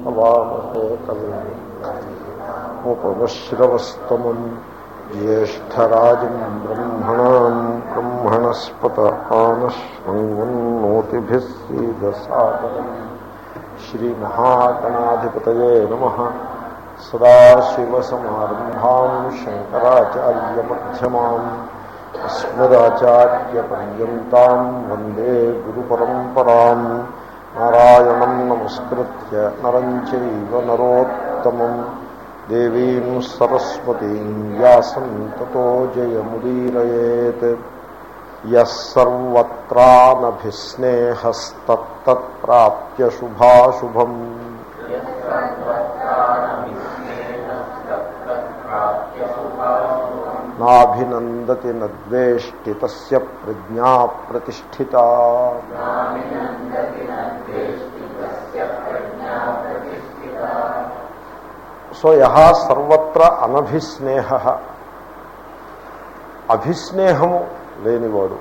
వామహే కవిం ఉపమశ్రవస్తమం జ్యేష్టరాజం బ్రహ్మణాం బ్రహ్మణస్పత ఆనశ్వన్నోతిభిः సీదసాదరం. శ్రీమహాగణాధిపతయే నమ. సదాశివసమారంభాం శంకరాచార్యమ్యమాం అస్మదాచార్యపర్యంతం వందే గురుపరంపరాం. నారాయణం నమస్కృత్య నరం చైవ నరోత్తమం దేవీం సరస్వతీం వ్యాసం తతో జయముదీరయేత్ యస్సర్వత్రానభిస్నేహస్తత్ప్రాప్య శుభాశుభం నాభినందతి నద్వేష్టి తస్య ప్రజ్ఞా ప్రతిష్ఠిత సో యహా సర్వత్ర అనభిస్నేహ. అభిస్నేహము లేనివాడు.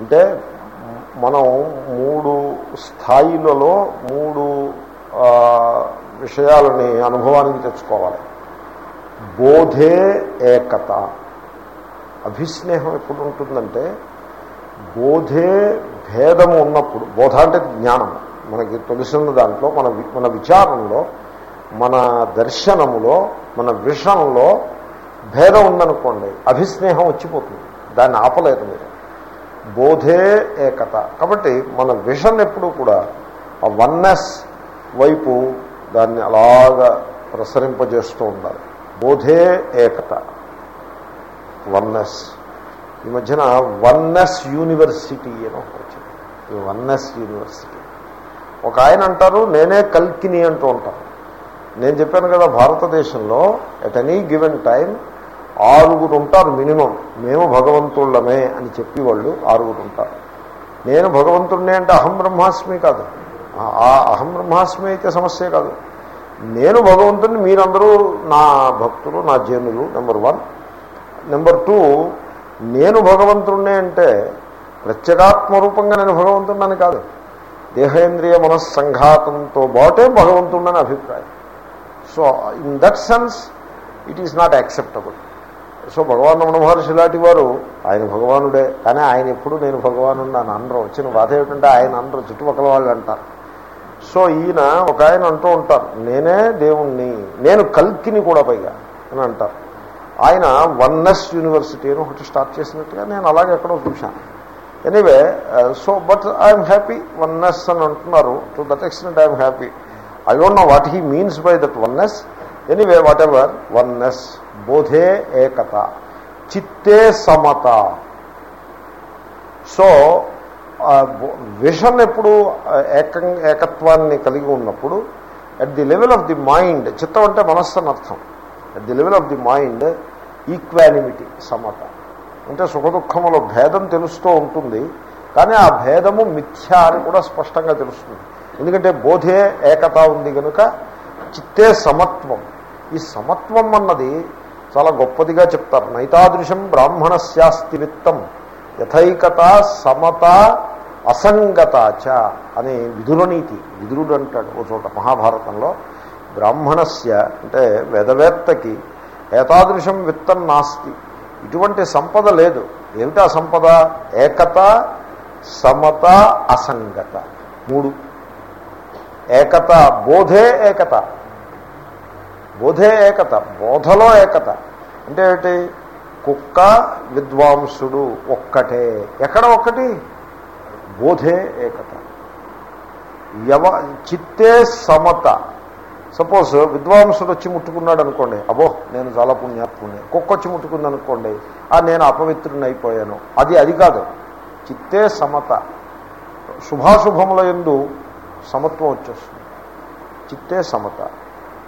అంటే మనం మూడు స్థాయిలలో మూడు విషయాలని అనుభవానికి తెచ్చుకోవాలి. బోధే ఏకత. అభిస్నేహం ఎప్పుడు ఉంటుందంటే బోధే భేదము ఉన్నప్పుడు బోధ అంటే జ్ఞానం మనకి తెలిసిన దాంట్లో మన వి- మన విచారంలో మన దర్శనములో మన విషంలో భేదం ఉందనుకోండి అభిస్నేహం వచ్చిపోతుంది. దాన్ని ఆపలేదు మీరు. బోధే ఏకత. కాబట్టి మన విషన్ ఎప్పుడు కూడా ఆ వన్నెస్ వైపు దాన్ని అలాగా ప్రసరింపజేస్తూ ఉండాలి. బోధే ఏకత. వన్నెస్. ఈ మధ్యన వన్నెస్ యూనివర్సిటీ అని ఒకటి వచ్చింది. ఈ వన్నెస్ యూనివర్సిటీ. ఒక ఆయన అంటారు నేనే కల్కిని అంటూ ఉంటాను నేను చెప్పాను కదా భారతదేశంలో ఎట్ ఎనీ గివెన్ టైం ఆరుగురు ఉంటారు మినిమం మేము భగవంతుళ్ళమే అని చెప్పేవాళ్ళు ఆరుగురు ఉంటారు నేను భగవంతుడినే అంటే అహం బ్రహ్మాస్మి కాదు. ఆ- అహం బ్రహ్మాస్మి అయితే సమస్య కాదు. నేను భగవంతుడిని మీరందరూ నా భక్తులు నా జనులు నెంబర్ వన్ నెంబర్ టూ నేను భగవంతుడినే అంటే ప్రత్యేగాత్మ రూపంగా నేను భగవంతుడినని కాదు. దేహేంద్రియ మనస్సంఘాతంతో బాటే భగవంతుడని అభిప్రాయం. So in that sense it is not acceptable so Bhagavan Ramana Maharshi లాంటి వారు ఆయన భగవానుడే కానీ ఆయన ఎప్పుడు నేను భగవాను అని అనరు. వచ్చిన బాధ ఏమిటంటే ఆయన అనరు చుట్టుపక్కల వాళ్ళు అంటారు. సో ఈయన ఒక ఆయన అంటూ ఉంటారు నేనే దేవుణ్ణి నేను కల్కిని కూడా పైగా అని అంటారు. ఆయన వన్నెస్ యూనివర్సిటీ అని ఒకటి స్టార్ట్ చేసినట్టుగా నేను అలాగే ఎక్కడో చూశాను. Anyway so but I'm happy oneness అని అంటున్నారు. To that extent I'm happy I don't know what he means by that oneness anyway whatever oneness బోధే ఏకత చిత్తే సమత సో విషన్ ఎప్పుడు ఏక ఏకం ఏకత్వాన్ని కలిగి ఉన్నప్పుడు at the level of the mind చిత్తం అంటే మనస్సు అని అర్థం. At the level of the mind equanimity Samata అంటే సుఖదుఖముల భేదం తెలుస్తూ ఉంటుంది. కానీ ఆ భేదము మిథ్య అని కూడా స్పష్టంగా తెలుస్తుంది. ఎందుకంటే బోధే ఏకత ఉంది కనుక చిత్తే సమత్వం. ఈ సమత్వం అన్నది చాలా గొప్పదిగా చెప్తారు. నైతాదృశం బ్రాహ్మణస్యాస్తి విత్తం. యథైకత సమత అసంగత చ అనే విదురనీతి. విదురుడు అంటాడు ఓ చోట మహాభారతంలో. బ్రాహ్మణస్య అంటే వేదవేత్తకి ఏతాదృశం విత్తం నాస్తి. ఇటువంటి సంపద లేదు. ఏమిటా సంపద? ఏకత సమత అసంగత. మూడు ఏకత బోధే ఏకత. బోధే ఏకత బోధలో ఏకత. అంటే ఏమిటి? కుక్క విద్వాంసుడు ఒక్కటే. ఎక్కడ ఒక్కటి? బోధే ఏకత. యవ చిత్తే సమత. సపోజ్ విద్వాంసుడు వచ్చి ముట్టుకున్నాడు అనుకోండి అబో నేను చాలా పుణ్యాత్ముని కుక్క వచ్చి ముట్టుకుంది అనుకోండి ఆ నేను అపవిత్రుని అయిపోయాను. అది అది కాదు. చిత్తే సమత. శుభాశుభముల ఎందు సమత్వం వచ్చేస్తుంది. చిత్తే సమత.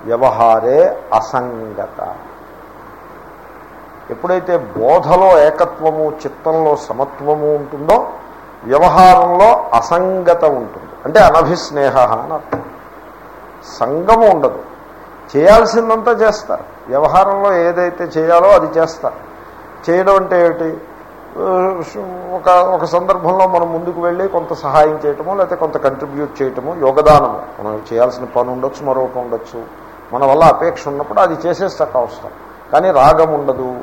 వ్యవహారే అసంగత. ఎప్పుడైతే బోధలో ఏకత్వము చిత్తంలో సమత్వము ఉంటుందో వ్యవహారంలో అసంగత ఉంటుంది. అంటే అనభిస్నేహ అని అర్థం. సంగము ఉండదు. చేయాల్సిందంతా చేస్తారు. వ్యవహారంలో ఏదైతే చేయాలో అది చేస్తారు. చేయడం అంటే ఏమిటి? ఒక ఒక సందర్భంలో మనం ముందుకు వెళ్ళి కొంత సహాయం చేయటము లేకపోతే కొంత కంట్రిబ్యూట్ చేయటము యోగదానము. మనం చేయాల్సిన పని ఉండొచ్చు మరొకటి ఉండొచ్చు. మన వల్ల అపేక్ష ఉన్నప్పుడు అది చేసేస్తాక అవసరం. కానీ రాగం ఉండదు.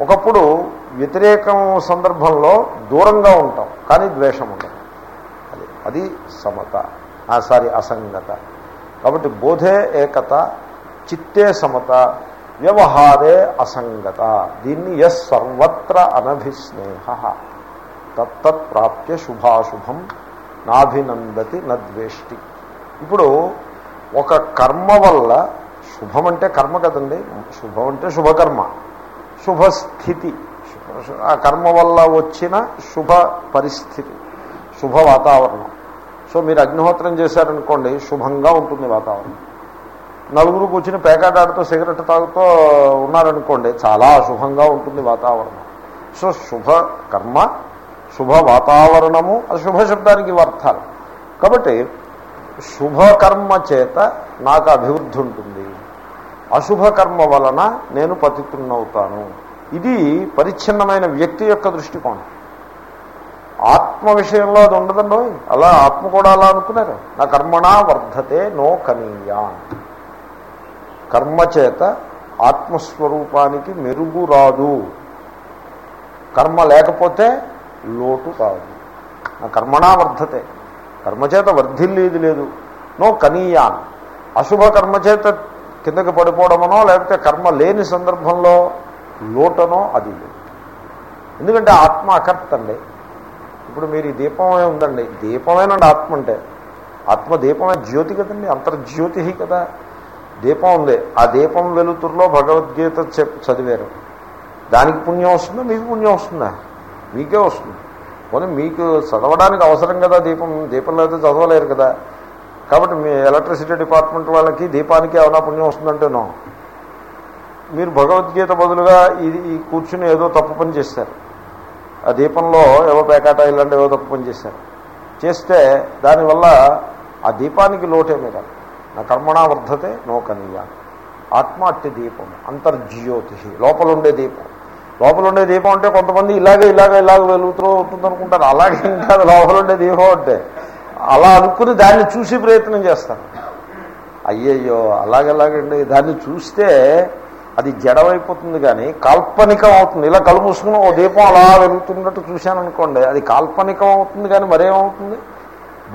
ఒకప్పుడు వ్యతిరేకం సందర్భంలో దూరంగా ఉంటాం కానీ ద్వేషం ఉండదు. అది అది సమత. సారీ అసంగత. కాబట్టి బోధే ఏకత చిత్తే సమత. వ్యవహారే అసంగత. దీన్ని ఎస్ సర్వత్ర అనభిస్నేహ. తత్తత్ ప్రాప్య శుభాశుభం నాభినందతి నద్వేష్టి. ఇప్పుడు ఒక కర్మ వల్ల శుభం అంటే కర్మ కదండి. శుభం అంటే శుభకర్మ. శుభస్థితి. ఆ కర్మ వల్ల వచ్చిన శుభ పరిస్థితి. శుభ వాతావరణం. సో మీరు అగ్నిహోత్రం చేశారనుకోండి శుభంగా ఉంటుంది వాతావరణం. నలుగురు కూర్చుని పేకాటాడుతూ సిగరెట్ తాగుతూ ఉన్నారనుకోండి చాలా అశుభంగా ఉంటుంది వాతావరణం. సో శుభ కర్మ శుభ వాతావరణము అది శుభ శబ్దానికి వర్థాలు అర్థాలు. కాబట్టి శుభకర్మ చేత నాకు అభివృద్ధి ఉంటుంది. అశుభ కర్మ వలన నేను పతితున్నవుతాను. ఇది పరిచ్ఛిన్నమైన వ్యక్తి యొక్క దృష్టికోణం. ఆత్మ విషయంలో అది ఉండదండి అలా ఆత్మ కూడా అలా అనుకున్నారు. నా కర్మణా వర్ధతే నో కనీయా కర్మచేత ఆత్మస్వరూపానికి మెరుగు రాదు కర్మ లేకపోతే లోటు కాదు కర్మణా వర్ధతే. కర్మచేత వర్ధిల్లేది లేదు. నో కనీయాన్. అశుభ కర్మచేత కిందకి పడిపోవడమనో లేకపోతే కర్మ లేని సందర్భంలో లోటనో అది లేదు. ఎందుకంటే ఆత్మ అకర్తండి ఇప్పుడు మీరు ఈ దీపమే ఉందండి. దీపమేనండి ఆత్మ అంటే. ఆత్మ దీపమే జ్యోతి కదండి. అంతర్జ్యోతి కదా. దీపం ఉంది ఆ దీపం వెలుతురులో భగవద్గీత చెప్ చదివారు. దానికి పుణ్యం వస్తుందా? మీకు పుణ్యం వస్తుందా? మీకే వస్తుంది. పోనీ మీకు చదవడానికి అవసరం కదా దీపం. దీపం లేకపోతే చదవలేరు కదా. కాబట్టి మీ ఎలక్ట్రిసిటీ డిపార్ట్మెంట్ వాళ్ళకి దీపానికి ఏమైనా పుణ్యం వస్తుందంటేనో. మీరు భగవద్గీత బదులుగా ఇది ఈ కూర్చుని ఏదో తప్పు పని చేస్తారు. ఆ దీపంలో ఏవో పేకాట ఇలాంటి ఏవో తప్పు పని చేశారు చేస్తే దానివల్ల ఆ దీపానికి లోటే మీద నా కర్మణా వర్ధతే నోకనీయ ఆత్మ అట్టి దీపం అంతర్జ్యోతి లోపల ఉండే దీపం. లోపల ఉండే దీపం అంటే కొంతమంది ఇలాగే ఇలాగే ఇలాగ వెలుగుతూ ఉంటుంది అనుకుంటారు అలాగే కాదు లోపల ఉండే దీపం అంటే అలా అనుకుని దాన్ని చూసి ప్రయత్నం చేస్తాను అయ్యయ్యో అలాగెలాగండి. దాన్ని చూస్తే అది జడమైపోతుంది కానీ కాల్పనికం అవుతుంది. ఇలా కళ్ళు ఓ దీపం అలా వెలుగుతున్నట్టు చూశాను అనుకోండి అది కాల్పనికం అవుతుంది కానీ మరేమవుతుంది?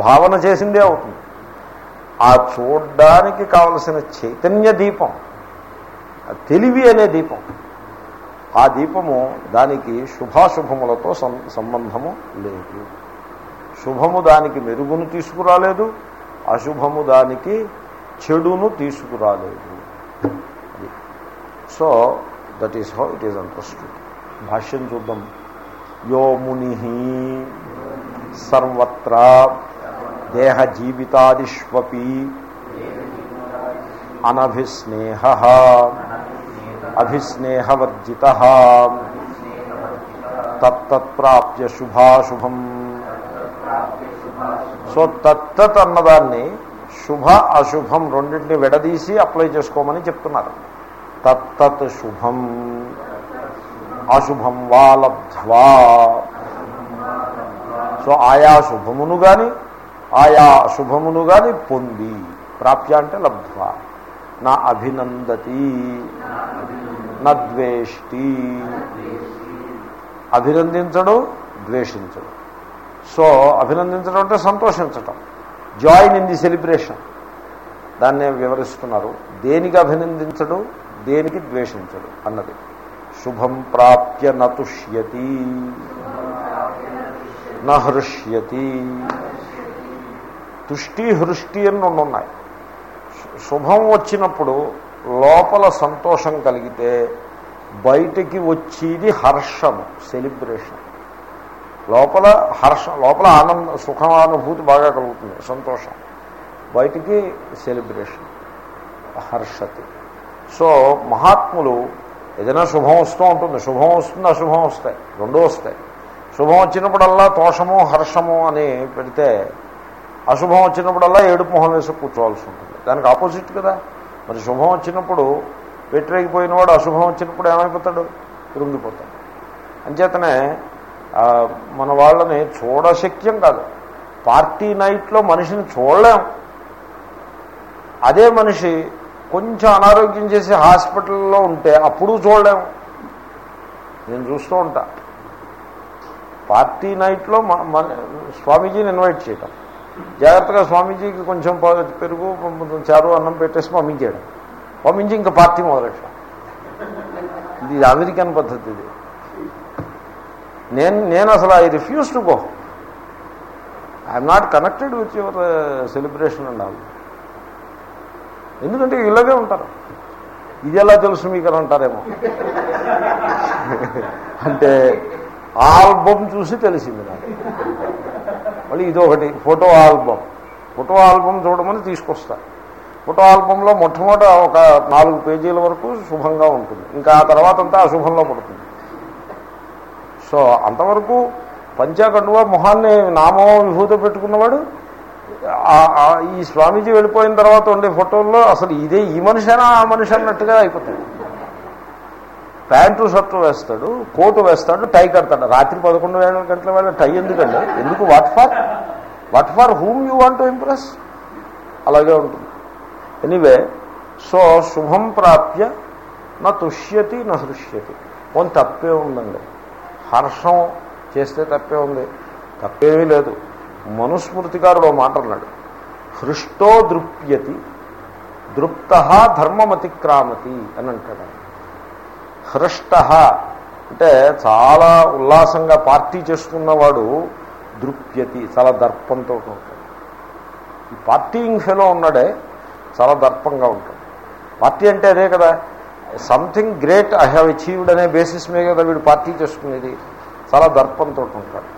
భావన చేసిందే అవుతుంది. ఆ చూడ్డానికి కావలసిన చైతన్య దీపం తెలివి అనే దీపం. ఆ దీపము దానికి శుభాశుభములతో సం సంబంధము లేదు. శుభము దానికి మెరుగును తీసుకురాలేదు అశుభము దానికి చెడును తీసుకురాలేదు. So that is how it is understood భాష్యం చూద్దాం. యో ముని సర్వత్రా దేహ జీవితాదిష్వపి అనభిస్నేహ అభిస్నేహవర్జిత తత్తత్ప్రాప్య శుభాశుభం సో తత్తత్ అన్నదాన్ని శుభ అశుభం రెండింటిని విడదీసి అప్లై చేసుకోమని చెప్తున్నారు. తత్తత్ శుభం అశుభం వా లబ్ధ్వా. సో ఆయా శుభమును కానీ ఆయా అశుభమును కానీ పొంది ప్రాప్య అంటే లబ్ధ్వ. నా అభినందతి నద్వేష్టి అభినందించడు ద్వేషించడు. సో అభినందించడం అంటే సంతోషించటం. Join in the celebration. దాన్నే వివరిస్తున్నారు. దేనికి అభినందించడు దేనికి ద్వేషించడు అన్నది. శుభం ప్రాప్య నతుష్యతి నహృష్యతి. తుష్టి హృష్టి అని రెండు ఉన్నాయి. శుభం వచ్చినప్పుడు లోపల సంతోషం కలిగితే బయటికి వచ్చేది హర్షము సెలిబ్రేషన్ లోపల హర్ష లోపల ఆనంద సుఖానుభూతి బాగా కలుగుతుంది సంతోషం. బయటికి సెలబ్రేషన్ హర్షతి. సో మహాత్ములు ఏదైనా శుభం వస్తూ ఉంటుంది. శుభం వస్తుంది అశుభం వస్తాయి. రెండూ వస్తాయి. శుభం వచ్చినప్పుడల్లా తోషము హర్షము అని పెడితే అశుభం వచ్చినప్పుడల్లా ఏడుపు మొహం వేసి కూర్చోవాల్సి ఉంటుంది. దానికి ఆపోజిట్ కదా. మరి శుభం వచ్చినప్పుడు వ్యతిరేకిపోయిన వాడు అశుభం వచ్చినప్పుడు ఏమైపోతాడు? కృంగిపోతాడు. అంచేతనే మన వాళ్ళని చూడశక్యం కాదు. పార్టీ నైట్లో మనిషిని చూడలేం. అదే మనిషి కొంచెం అనారోగ్యం చేసి హాస్పిటల్లో ఉంటే అప్పుడు చూడలేం. నేను చూస్తూ ఉంటా. పార్టీ నైట్లో మన మన స్వామీజీని ఇన్వైట్ చేయటం. జాగ్రత్తగా స్వామీజీకి కొంచెం పెరుగు చారు అన్నం పెట్టేసి పంపించాడు. పంపించి ఇంకా పార్టీ మొదలెట్టడం ఇది అమెరికన్ పద్ధతి ఇది. నేను నేను అసలు I refuse to go. I'm not connected with your uh, celebration and all. ఎందుకంటే ఇలాగే ఉంటారు. ఇది ఎలా తెలుసు మీకు అని అంటారేమో. అంటే ఆల్బమ్ చూసి తెలిసింది నాకు. మళ్ళీ ఇదొకటి ఫోటో ఆల్బమ్. ఫోటో ఆల్బమ్ చూడమని తీసుకొస్తా. ఫోటో ఆల్బంలో మొట్టమొదట ఒక నాలుగు పేజీల వరకు శుభంగా ఉంటుంది. ఇంకా ఆ తర్వాత అంతా అశుభంలో పడుతుంది. సో అంతవరకు పంచాకండువా మొహాన్ని నామో విభూత పెట్టుకున్నవాడు ఈ స్వామీజీ వెళ్ళిపోయిన తర్వాత ఉండే ఫోటోల్లో అసలు ఇదే ఈ మనిషినా ఆ మనిషి అన్నట్టుగా అయిపోతాడు ప్యాంటు షర్టు వేస్తాడు కోటు వేస్తాడు టై కడతాడు. రాత్రి పదకొండు వేల గంటల వేళ టై ఎందుకండి? ఎందుకు? What for? What for whom you want to impress? అలాగే ఉంటుంది. ఎనీవే సో శుభం ప్రాప్య నా తుష్యతి నా హృష్యతి. కొంత తప్పే ఉందండి. హర్షం చేస్తే తప్పే ఉంది. తప్పేమీ లేదు. మనుస్మృతికారుడు మాట అన్నాడు. హృష్టో దృప్యతి దృప్త ధర్మమతిక్రామతి అని అంటాడు హృష్ట అంటే చాలా ఉల్లాసంగా పార్టీ చేసుకున్నవాడు దృప్యతి చాలా దర్పంతో ఉంటాడు. ఈ పార్టీయింగ్ ఫెలో ఉన్నాడే చాలా దర్పంగా ఉంటాడు. పార్టీ అంటే అదే కదా something great I have achieved అనే బేసిస్ మీద కదా వీడు పార్టీ చేసుకునేది చాలా దర్పంతో ఉంటాడు.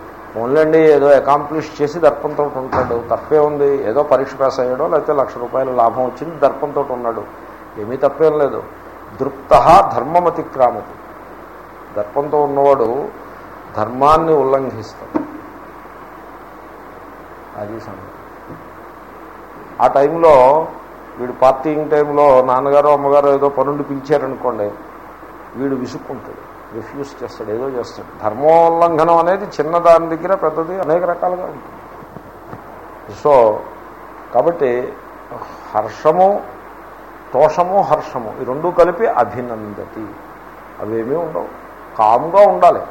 ఓన్లండి ఏదో అకాంప్లిష్ చేసి దర్పంతో ఉంటాడు. తప్పే ఉంది ఏదో పరీక్ష పాస్ అయ్యాడో లేకపోతే లక్ష రూపాయల లాభం వచ్చింది దర్పంతో ఉన్నాడు. ఏమీ తప్పేం లేదు. దృప్త ధర్మమతిక్రామతి. దర్పంతో ఉన్నవాడు ధర్మాన్ని ఉల్లంఘిస్తాడు. అది సంగతి. ఆ టైంలో వీడు పార్టీయింగ్ టైంలో నాన్నగారు అమ్మగారు ఏదో పనుండి పిలిచారనుకోండి వీడు విసుక్కుంటాడు రిఫ్యూజ్ చేస్తాడు ఏదో చేస్తాడు. ధర్మోల్లంఘనం అనేది చిన్న దాని దగ్గర పెద్దది అనేక రకాలుగా ఉంటుంది. సో కాబట్టి హర్షము తోషము హర్షము ఈ రెండు కలిపి అభినందతి. అవేమీ ఉండవు. కామ్గా ఉండాలి.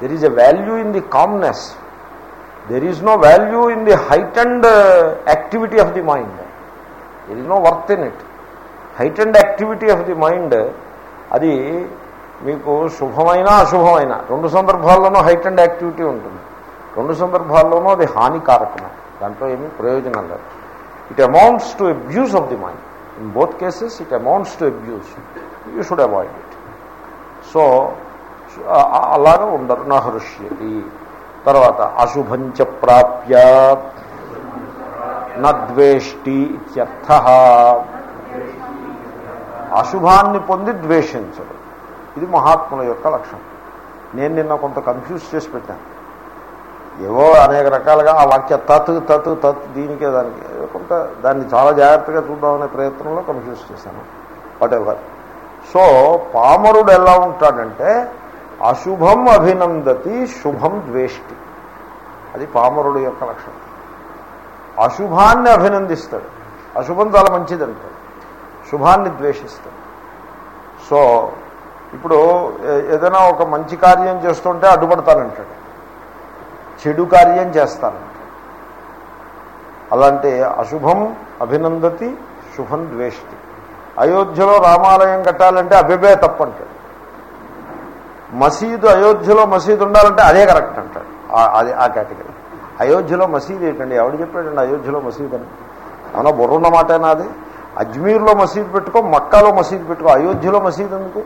There is a value in the calmness there is no value in the height and activity of the mind there is no worth in it height and activity of the mind అది మీకు శుభమైన అశుభమైన రెండు సందర్భాల్లోనూ height and activity ఉంటుంది. రెండు సందర్భాల్లోనూ అది హానికారకమే. దాంట్లో ఏమీ ప్రయోజనం లేదు. It amounts to abuse of the mind in both cases it amounts to abuse you should avoid it so అలాగా ఉండరు నహృష్యతి తర్వాత అశుభంచ ప్రాప్య నద్వేష్టి ఇత్యర్థ. అశుభాన్ని పొంది ద్వేషించడు ఇది మహాత్ముల యొక్క లక్షణం. నేను నిన్న కొంత కన్ఫ్యూజ్ చేసి పెట్టాను. ఏవో అనేక రకాలుగా ఆ వాక్య తత్ తత్ తత్ దీనికే దానికి కొంత దాన్ని చాలా జాగ్రత్తగా చూద్దామనే ప్రయత్నంలో కన్ఫ్యూజ్ చేశాను. వాట్ ఎవర్ సో పామరుడు ఎలా ఉంటాడంటే అశుభం అభినందతి శుభం ద్వేష్టి. అది పామరుడు యొక్క లక్షణం. అశుభాన్ని అభినందిస్తాడు. అశుభం చాలా మంచిది అంటాడు శుభాన్ని ద్వేషిస్తాడు. సో ఇప్పుడు ఏదైనా ఒక మంచి కార్యం చేస్తుంటే అడ్డుపడతానంటాడు. చెడు కార్యం చేస్తానంటాడు అలాంటి అశుభం అభినందతి శుభం ద్వేష్టి. అయోధ్యలో రామాలయం కట్టాలంటే అభిబే తప్పంటాడు. మసీదు అయోధ్యలో మసీదు ఉండాలంటే అదే కరెక్ట్ అంటాడు. ఆ- అది ఆ కేటగిరీ. అయోధ్యలో మసీదు ఏంటండి? ఎవడు చెప్పాడండి అయోధ్యలో మసీదు అని? అవునా బుర్రున్న మాటేనా అది? అజ్మీర్లో మసీదు పెట్టుకో మక్కాలో మసీదు పెట్టుకో. అయోధ్యలో మసీదు ఎందుకు?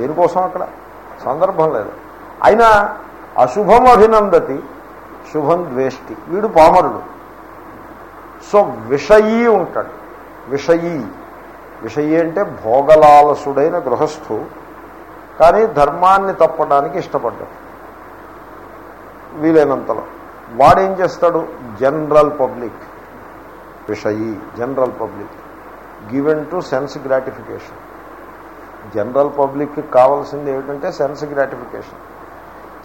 దేనికోసం అక్కడ? సందర్భం లేదు. అయినా అశుభం అభినందతి శుభం ద్వేష్టి. వీడు పామరుడు. సో విషయీ ఉంటాడు. విషయీ. విషయీ అంటే భోగలాలసుడైన గృహస్థు కానీ ధర్మాన్ని తప్పడానికి ఇష్టపడ్డాడు. వీలైనంతలో. వాడేం చేస్తాడు? General public. విషయీ general public. Given to sense gratification. General పబ్లిక్కి కావాల్సింది ఏమిటంటే సెన్స్ గ్రాటిఫికేషన్.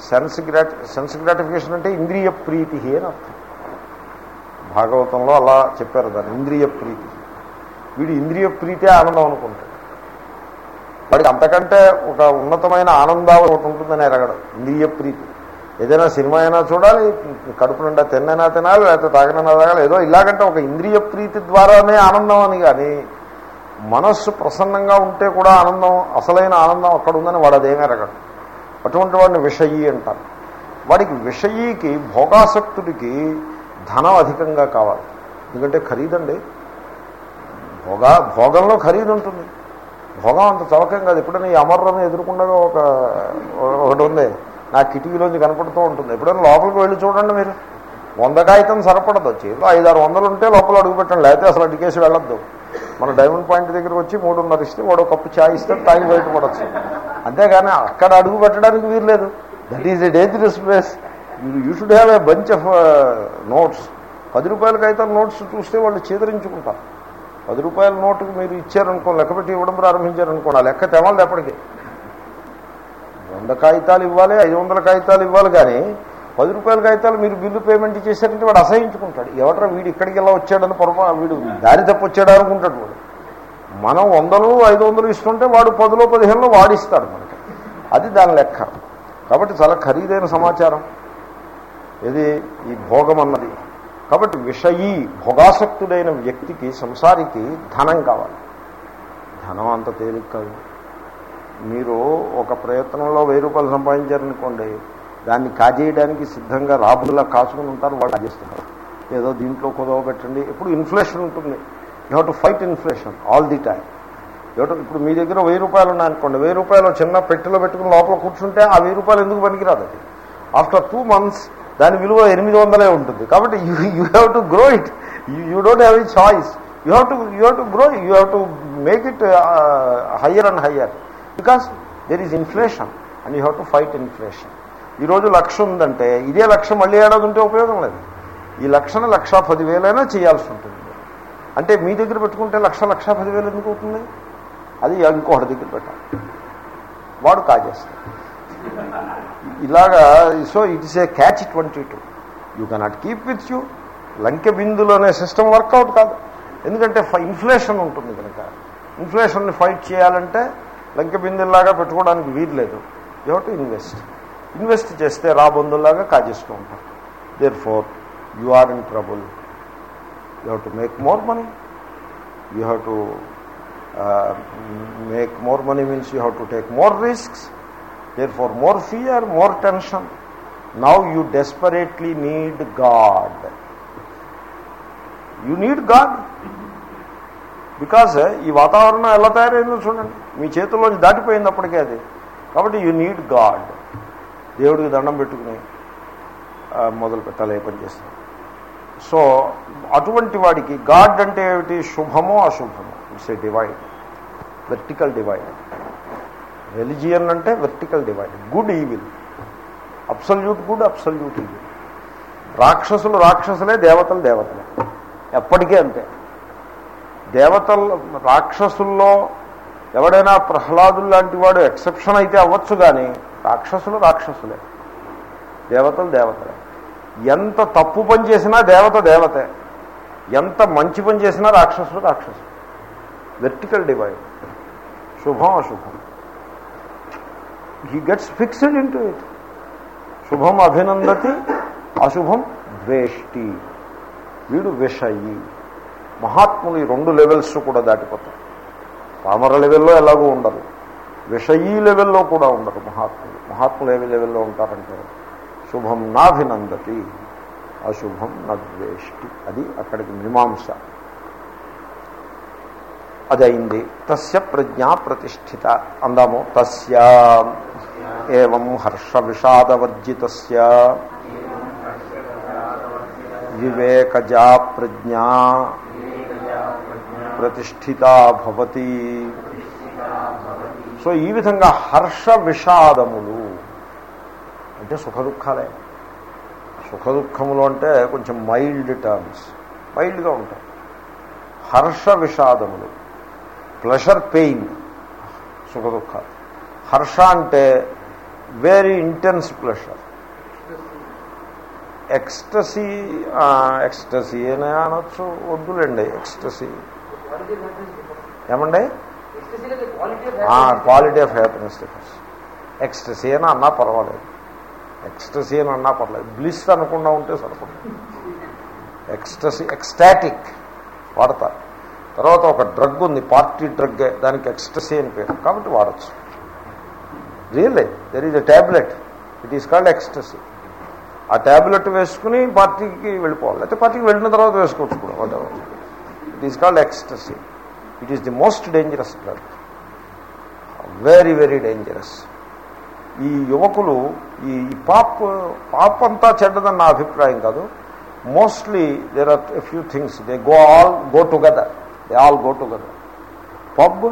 సెన్స్ గ్రాటి సెన్స్ గ్రాటిఫికేషన్ అంటే ఇంద్రియ ప్రీతి అని అర్థం. భాగవతంలో అలా చెప్పారు దాన్ని ఇంద్రియ ప్రీతి. వీడు ఇంద్రియ ప్రీతే ఆనందం అనుకుంటాడు. వాడికి అంతకంటే ఒక ఉన్నతమైన ఆనందాలు ఒకటి ఉంటుందని ఎరగడం. ఇంద్రియ ప్రీతి. ఏదైనా సినిమా అయినా చూడాలి కడుపు నిండా తిన్నైనా తినాలి లేకపోతే తాగినైనా తాగాలి ఏదో ఇలాగంటే ఒక ఇంద్రియ ప్రీతి ద్వారానే ఆనందం అని కానీ మనస్సు ప్రసన్నంగా ఉంటే కూడా ఆనందం అసలైన ఆనందం అక్కడ ఉందని వాడు అదేమీ ఎరగడం. అటువంటి వాడిని విషయీ అంటారు. వాడికి విషయీకి భోగాసక్తుడికి ధనం అధికంగా కావాలి. ఎందుకంటే ఖరీదండి. భోగా భోగంలో ఖరీదు ఉంటుంది. భోగం అంత చవకం కాదు. ఎప్పుడైనా ఈ అమర్రం ఎదుర్కొండగా ఒక ఒకటి ఉంది. నా కిటికీలోంచి కనపడుతూ ఉంటుంది. ఎప్పుడైనా లోపలికి వెళ్ళి చూడండి మీరు. వంద కాగితం సరిపడదు. చేతిలో ఐదారు వందలు ఉంటే లోపల అడుగు పెట్టండి. లేకపోతే అసలు అడిగేసి వెళ్ళొద్దు. మన డైమండ్ పాయింట్ దగ్గరికి వచ్చి మూడున్నర ఇస్తే వాడు కప్పు చాయ్ ఇస్తే తాగి బయటపడచ్చు అంతేగాని అక్కడ అడుగు పెట్టడానికి వీర్లేదు that is a dangerous place you should have a bunch of notes పది రూపాయలకైతే నోట్స్ చూస్తే వాళ్ళు చేదరించుకుంటారు. పది రూపాయల నోటుకు మీరు ఇచ్చారనుకో లెక్క పెట్టి ఇవ్వడం ప్రారంభించారనుకోండి ఆ లెక్క తెవాలి ఎప్పటికీ. వంద కాగితాలు ఇవ్వాలి ఐదు వందల కాగితాలు ఇవ్వాలి కానీ పది రూపాయల కాగితాలు మీరు బిల్లు పేమెంట్ చేశారంటే వాడు అసహించుకుంటాడు. ఎవటరా వీడు ఇక్కడికి ఇలా వచ్చాడని పొరపా వీడు దారి తప్పు వచ్చాడు అనుకుంటాడు వాడు. మనం వందలు ఐదు వందలు ఇస్తుంటే వాడు పదిలో పదిహేనులో వాడిస్తాడు మనకి. అది దాని లెక్క. కాబట్టి చాలా ఖరీదైన సమాచారం. ఇది ఈ భోగం అన్నది. కాబట్టి విషయీ భోగాసక్తుడైన వ్యక్తికి సంసారికి ధనం కావాలి. ధనం అంత తేలిక కాదు. మీరు ఒక ప్రయత్నంలో వెయ్యి రూపాయలు సంపాదించారనుకోండి దాన్ని కాజేయడానికి సిద్ధంగా రాబుల్లా కాచుకుని ఉంటారు వాళ్ళు కాజేస్తున్నారు ఏదో దీంట్లో కుదవ పెట్టండి. ఇప్పుడు ఇన్ఫ్లేషన్ ఉంటుంది. You have to fight inflation all the time ఇప్పుడు మీ దగ్గర వెయ్యి రూపాయలు ఉన్నాయనుకోండి వెయ్యి రూపాయలు చిన్న పెట్టెలో పెట్టుకుని లోపల కూర్చుంటే ఆ వెయ్యి రూపాయలు ఎందుకు పనికిరాదు అది? ఆఫ్టర్ టూ మంత్స్ దాని విలువ ఎనిమిది వందలే ఉంటుంది. కాబట్టి you you have to grow it you don't have a choice you have to you have to grow you have to make it higher and higher because there is inflation and you have to fight inflation ఈరోజు లక్ష ఉందంటే ఇదే లక్ష మళ్ళీ ఏడాది ఉంటే ఉపయోగం లేదు. ఈ లక్షను లక్ష పదివేలైనా చేయాల్సి ఉంటుంది. అంటే మీ దగ్గర పెట్టుకుంటే లక్ష లక్ష పదివేలు ఎందుకు అవుతుంది? అది ఇంకొకటి దగ్గర పెట్టాలి. వాడు కాజేస్తాడు. ఇలాగా so it is a catch twenty two you cannot keep with you లంకె బిందులు అనే సిస్టమ్ వర్కౌట్ కాదు. ఎందుకంటే ఇన్ఫ్లేషన్ ఉంటుంది కనుక. ఇన్ఫ్లేషన్ని ఫైట్ చేయాలంటే లంకె బిందుల్లాగా పెట్టుకోవడానికి వీల్లేదు you have to invest invest చేస్తే రాబందుల్లాగా కాజేస్తూ ఉంటారు. Therefore you are in trouble you have to make more money you have to make more money means you have to take more risks therefore more fear more tension now you desperately need God you need God because ఈ వాతావరణం ఎలా తయారైందో చూడండి. మీ చేతుల్లోంచి దాటిపోయింది అప్పటికే అది. కాబట్టి you need God దేవుడికి దండం పెట్టుకుని మొదలు పెట్టాలి ఏ పని చేస్తాం సో అటువంటి వాడికి గాడ్ అంటే ఏమిటి? శుభమో అశుభమో. It's a divide vertical divide religion అంటే vertical divide good evil absolute good absolute evil రాక్షసులు రాక్షసులే దేవతలు దేవతలే. ఎప్పటికీ అంతే. దేవతలు రాక్షసుల్లో ఎవడైనా ప్రహ్లాదులు లాంటి వాడు ఎక్సెప్షన్ అయితే అవ్వచ్చు కానీ రాక్షసులు రాక్షసులే. దేవతలు దేవతలే. ఎంత తప్పు పని చేసినా దేవత దేవతే. ఎంత మంచి పని చేసినా రాక్షసులు రాక్షసులు. వెర్టికల్ డివైడ్ శుభం అశుభం. He gets fixed into it శుభం అభినందతి అశుభం ద్వేష్టి. వీడు విషయి మహాత్ములు ఈ రెండు లెవెల్స్ కూడా దాటిపోతారు. పామర లెవెల్లో ఎలాగూ ఉండరు. విషయీ లెవెల్లో కూడా ఉండరు మహాత్ములు. మహాత్ములు ఏమి లెవెల్లో ఉంటారంటే శుభం నాభినందతి అశుభం నద్వేష్టి అది అక్కడికి మీమాంస. అది అయింది తస్య ప్రజ్ఞా ప్రతిష్ఠిత. అందాము తస్య ఏం హర్ష విషాదవర్జిత వివేకజా ప్రజ్ఞా ప్రతిష్ఠిత భవతి. సో ఈ విధంగా హర్ష విషాదములు అంటే సుఖ దుఃఖాలే. సుఖ దుఃఖములు అంటే కొంచెం మైల్డ్ టర్మ్స్ మైల్డ్గా ఉంటాయి. హర్ష విషాదములు ప్లెషర్ పెయిన్ సుఖ దుఃఖాలు. హర్ష అంటే very intense pleasure. Ecstasy ecstasy అనే అనొచ్చు? వద్దులేండి ఎక్స్టసీ. ఏమండి? Quality of happiness differs ecstasy అని అన్నా పర్వాలేదు. ఎక్స్టసీ అని అన్నా పర్లేదు బ్లిస్ అనకుండా ఉంటే సరిపడుతుంది ఎక్స్టసీ ఎక్స్టాటిక్ వాడతారు తర్వాత ఒక డ్రగ్ ఉంది పార్టీ డ్రగ్ దానికి ఎక్స్టసీ అని పేరు. కాబట్టి వాడచ్చు. Really there is a tablet it is called ecstasy ఆ ట్యాబ్లెట్ వేసుకుని పార్టీకి వెళ్ళిపోవాలి. అయితే పార్టీకి వెళ్ళిన తర్వాత వేసుకోవచ్చు కూడా it is called ecstasy it is the most dangerous drug very very dangerous ఈ యువకులు ఈ పాప్ పాప్ అంతా చెడ్డదని నా అభిప్రాయం కాదు. Mostly there are a few things they go all go together they all go together pub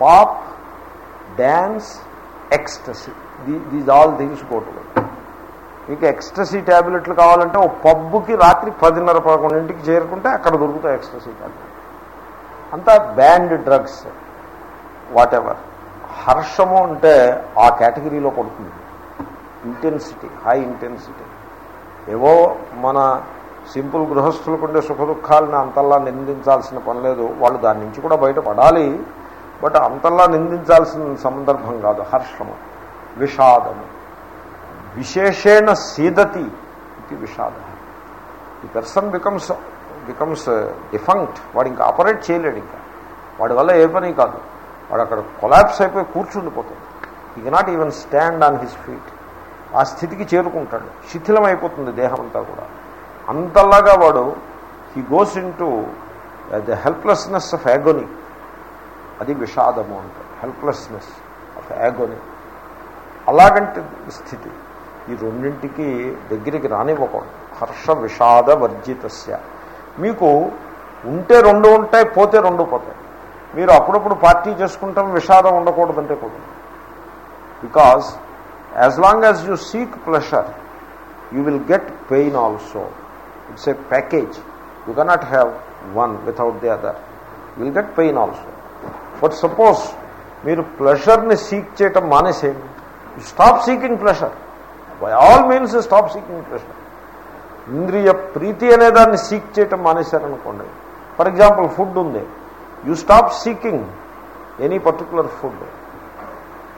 pop dance ecstasy these all things go together మీకు ecstasy ట్యాబ్లెట్లు కావాలంటే ఓ పబ్బుకి రాత్రి పదిన్నర పదకొండింటికి చేరుకుంటే అక్కడ దొరుకుతాయి ఎక్స్ట్రసీ ట్యాబ్లెట్ అంతా బ్యాండ్ డ్రగ్స్ వాట్ ఎవర్ హర్షము అంటే ఆ కేటగిరీలో పడుతుంది ఇంటెన్సిటీ హై ఇంటెన్సిటీ. ఏవో మన సింపుల్ గృహస్థులకు ఉండే సుఖ దుఃఖాలను అంతల్లా నిందించాల్సిన పని లేదు. వాళ్ళు దాని నుంచి కూడా బయటపడాలి. బట్ అంతల్లా నిందించాల్సిన సందర్భం కాదు హర్షము విషాదము. విశేషేణ సీదతి ఇది విషాద ఈ పర్సన్ బికమ్స్ బికమ్స్ డిఫంక్ట్ వాడు ఇంకా ఆపరేట్ చేయలేడు ఇంకా. వాడి వల్ల ఏ పని కాదు. వాడు అక్కడ కొలాప్స్ అయిపోయి కూర్చుండిపోతాడు. He not even stand on his feet ఆ స్థితికి చేరుకుంటాడు. శిథిలం అయిపోతుంది దేహం అంతా కూడా. అంతలాగా వాడు he goes into the helplessness of agony అది విషాదము అంటారు. హెల్ప్లెస్నెస్ ఆఫ్ యాగోని అలాగంటే స్థితి. ఈ రెండింటికి దగ్గరికి రానివ్వకూడదు. హర్ష విషాద వర్జితస్య. మీకు ఉంటే రెండు ఉంటాయి పోతే రెండు పోతాయి. మీరు అప్పుడప్పుడు పార్టీ చేసుకుంటాం విషాదం ఉండకూడదంటే కూడా because as long as you seek pleasure you will get pain also it's a package you cannot have one without the other will get pain also but suppose మీరు ప్లెషర్ని సీక్ చేయటం మానేసేయండి. Stop seeking pleasure by all means stop seeking Krishna ఇంద్రియ ప్రీతి అనే దాన్ని seek చేయటం మానేశారనుకోండి for example food ఉంది. You stop seeking any particular food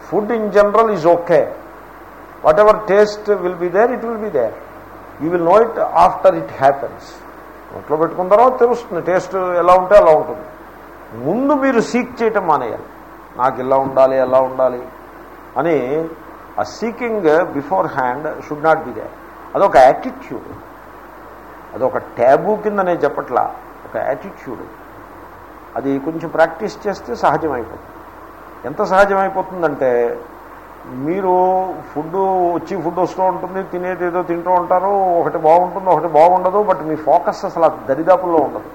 food in general is okay whatever taste will be there it will be there you will know it after it happens నోట్లో పెట్టుకున్న తర్వాత తెలుస్తుంది. Taste ఎలా ఉంటే అలా ఉంటుంది. ముందు మీరు సీక్ చేయటం మానేయాలి. నాకు ఇలా ఉండాలి ఎలా ఉండాలి అని ఆ seeking beforehand should not be they అదొక యాటిట్యూడ్ అదొక ట్యాబు కింద నేను చెప్పట్లా. ఒక యాటిట్యూడ్ అది కొంచెం ప్రాక్టీస్ చేస్తే సహజమైపోతుంది. ఎంత సహజమైపోతుందంటే మీరు ఫుడ్ వచ్చి ఫుడ్ వస్తూ ఉంటుంది తినేది ఏదో తింటూ ఉంటారు ఒకటి బాగుంటుంది ఒకటి బాగుండదు బట్ మీ ఫోకస్ అసలు దరిదాపుల్లో ఉండదు.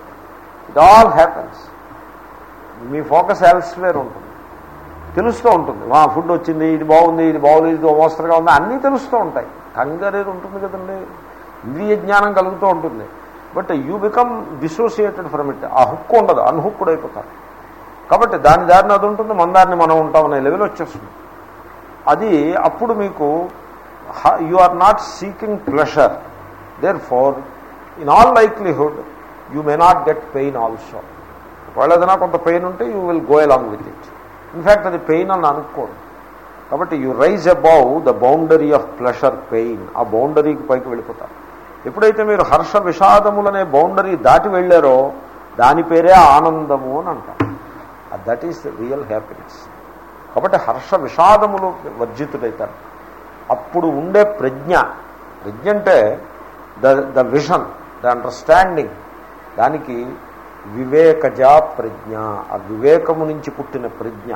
ఇట్ ఆల్ హ్యాపన్స్ మీ ఫోకస్ ఎల్స్వేర్ ఉంటుంది. తెలుస్తూ ఉంటుంది. మా ఫుడ్ వచ్చింది ఇది బాగుంది ఇది బాగుంది ఇది మోస్తరుగా ఉంది. అన్నీ తెలుస్తూ ఉంటాయి. కంగారేది ఉంటుంది కదండి. ఇంద్రియ జ్ఞానం కలుగుతూ ఉంటుంది. But you become dissociated from it. ఆ హుక్ ఉండదు అన్హుక్కుడు అయిపోతారు కాబట్టి దాని దారిని అది ఉంటుంది మన దారిని మనం ఉంటామనే లెవెల్ వచ్చేస్తుంది. అది అప్పుడు మీకు you are not seeking pleasure. Therefore in all likelihood you may not get pain also. ఒకవేళ ఏదైనా కొంత పెయిన్ ఉంటే you will go along with it. In fact అది పెయిన్ అని అనుకోడు కాబట్టి you rise above the boundary of pleasure pain. ఆ బౌండరీకి పైకి వెళ్ళిపోతారు. ఎప్పుడైతే మీరు హర్ష విషాదములనే బౌండరీ దాటి వెళ్ళారో దాని పేరే ఆనందము అని అంటారు. దట్ ఈస్ రియల్ హ్యాపీనెస్ కాబట్టి హర్ష విషాదములు వర్జితుడైతారు. అప్పుడు ఉండే ప్రజ్ఞ. ప్రజ్ఞ అంటే the the vision the understanding. దానికి వివేకజా ప్రజ్ఞ ఆ వివేకము నుంచి పుట్టిన ప్రజ్ఞ.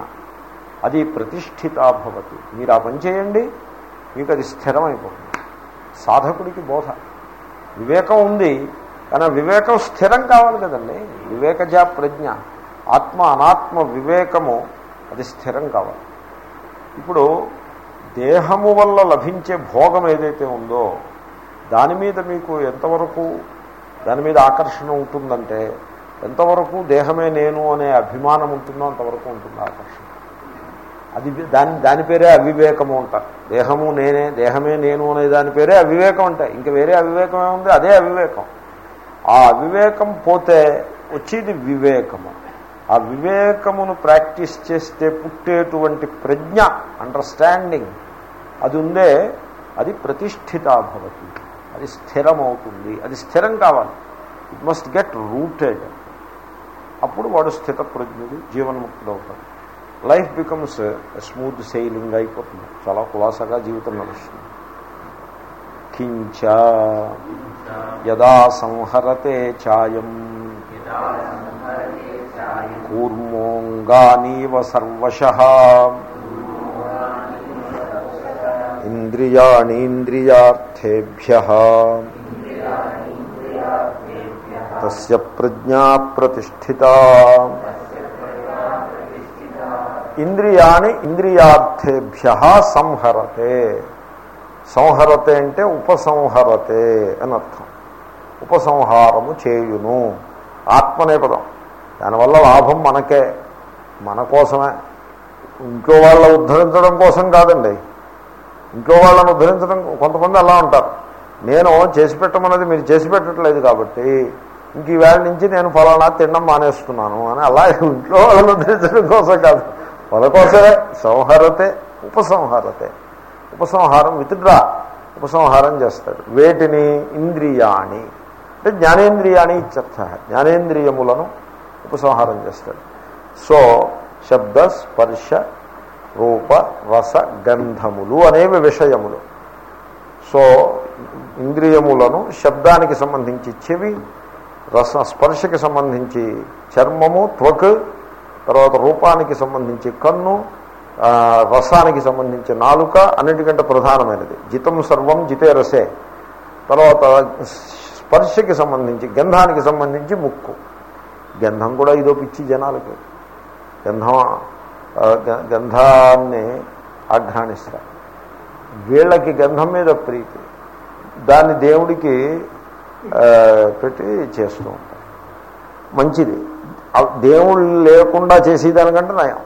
అది ప్రతిష్ఠితాభవతి మీరు ఆ పని చేయండి మీకు అది స్థిరమైపోతుంది. సాధకుడికి బోధ. వివేకం ఉంది కానీ వివేకం స్థిరం కావాలి కదండి. వివేకజా ప్రజ్ఞ ఆత్మ అనాత్మ వివేకము అది స్థిరం కావాలి. ఇప్పుడు దేహము వల్ల లభించే భోగం ఏదైతే ఉందో దాని మీద మీకు ఎంతవరకు దాని మీద ఆకర్షణ ఉంటుందంటే ఎంతవరకు దేహమే నేను అనే అభిమానం ఉంటుందో అంతవరకు ఉంటుంది ఆకర్షణ. అది దాని దాని పేరే అవివేకము అంటారు దేహము నేనే దేహమే నేను అనే దాని పేరే అవివేకం అంటే. ఇంక వేరే అవివేకం ఏముంది? అదే అవివేకం. ఆ అవివేకం పోతే వచ్చేది వివేకము. ఆ వివేకమును ప్రాక్టీస్ చేస్తే పుట్టేటువంటి ప్రజ్ఞ అండర్స్టాండింగ్ అది ఉందే అది ప్రతిష్ఠితాభవతి అది స్థిరమవుతుంది. అది స్థిరం కావాలి. ఇట్ మస్ట్ గెట్ రూటెడ్ అప్పుడు వాడు స్థిత ప్రజ్ఞుడు జీవన్ముక్తుడు అవుతాడు లైఫ్ బికమ్స్ స్మూత్ సెయిలింగ్ అయిపోతుంది. చాలా కులాసగా జీవితం నడుస్తుంది. కించ యదా సంహరతే ఛాయం. కూర్మోంగానీవ సర్వశ. ఇంద్రియాణీంద్రియార్థేభ్య. తస్య ప్రజ్ఞా ప్రతిష్ఠిత. ఇంద్రియాణి ఇంద్రియార్థేభ్య సంహరతే. సంహరతే అంటే ఉపసంహరతే అని అర్థం. ఉపసంహారము చేయును. ఆత్మనే పదం. దానివల్ల లాభం మనకే. మన కోసమే. ఇంట్లో వాళ్ళ ఉద్ధరించడం కోసం కాదండి. ఇంట్లో వాళ్ళని ఉద్ధరించడం కొంతమంది అలా ఉంటారు. నేను చేసి పెట్టమన్నది మీరు చేసి పెట్టట్లేదు కాబట్టి ఇంక ఈవేళ నుంచి నేను ఫలానా తినడం మానేస్తున్నాను అని అలా ఇంట్లో వాళ్ళని ఉద్ధరించడం కోసం కాదు. వాళ్ళ కోసమే. సంహరతే ఉపసంహారతే. ఉపసంహారం విత్డ్రా. ఉపసంహారం చేస్తాడు. వేటిని? ఇంద్రియాణి. అంటే జ్ఞానేంద్రియాణి ఇత్యర్థ. జ్ఞానేంద్రియములను ఉపసంహారం చేస్తాడు. సో శబ్ద స్పర్శ రూప రస గంధములు అనేవి విషయములు. సో ఇంద్రియములను శబ్దానికి సంబంధించి చెవి రస స్పర్శకి సంబంధించి చర్మము త్వక్ తర్వాత రూపానికి సంబంధించి కన్ను రసానికి సంబంధించి నాలుక అన్నిటికంటే ప్రధానమైనది. జితం సర్వం జితే రసే. తర్వాత స్పర్శకి సంబంధించి గంధానికి సంబంధించి ముక్కు. గంధం కూడా ఇదో పిచ్చి జనాలకి. గంధం గ- గంధాన్ని ఆఘ్రాణిస్తారు. వీళ్ళకి గంధం మీద ప్రీతి. దాన్ని దేవుడికి పెట్టి చేస్తూ ఉంటారు మంచిది. దేవుడు లేకుండా చేసేదానికంటే నయం.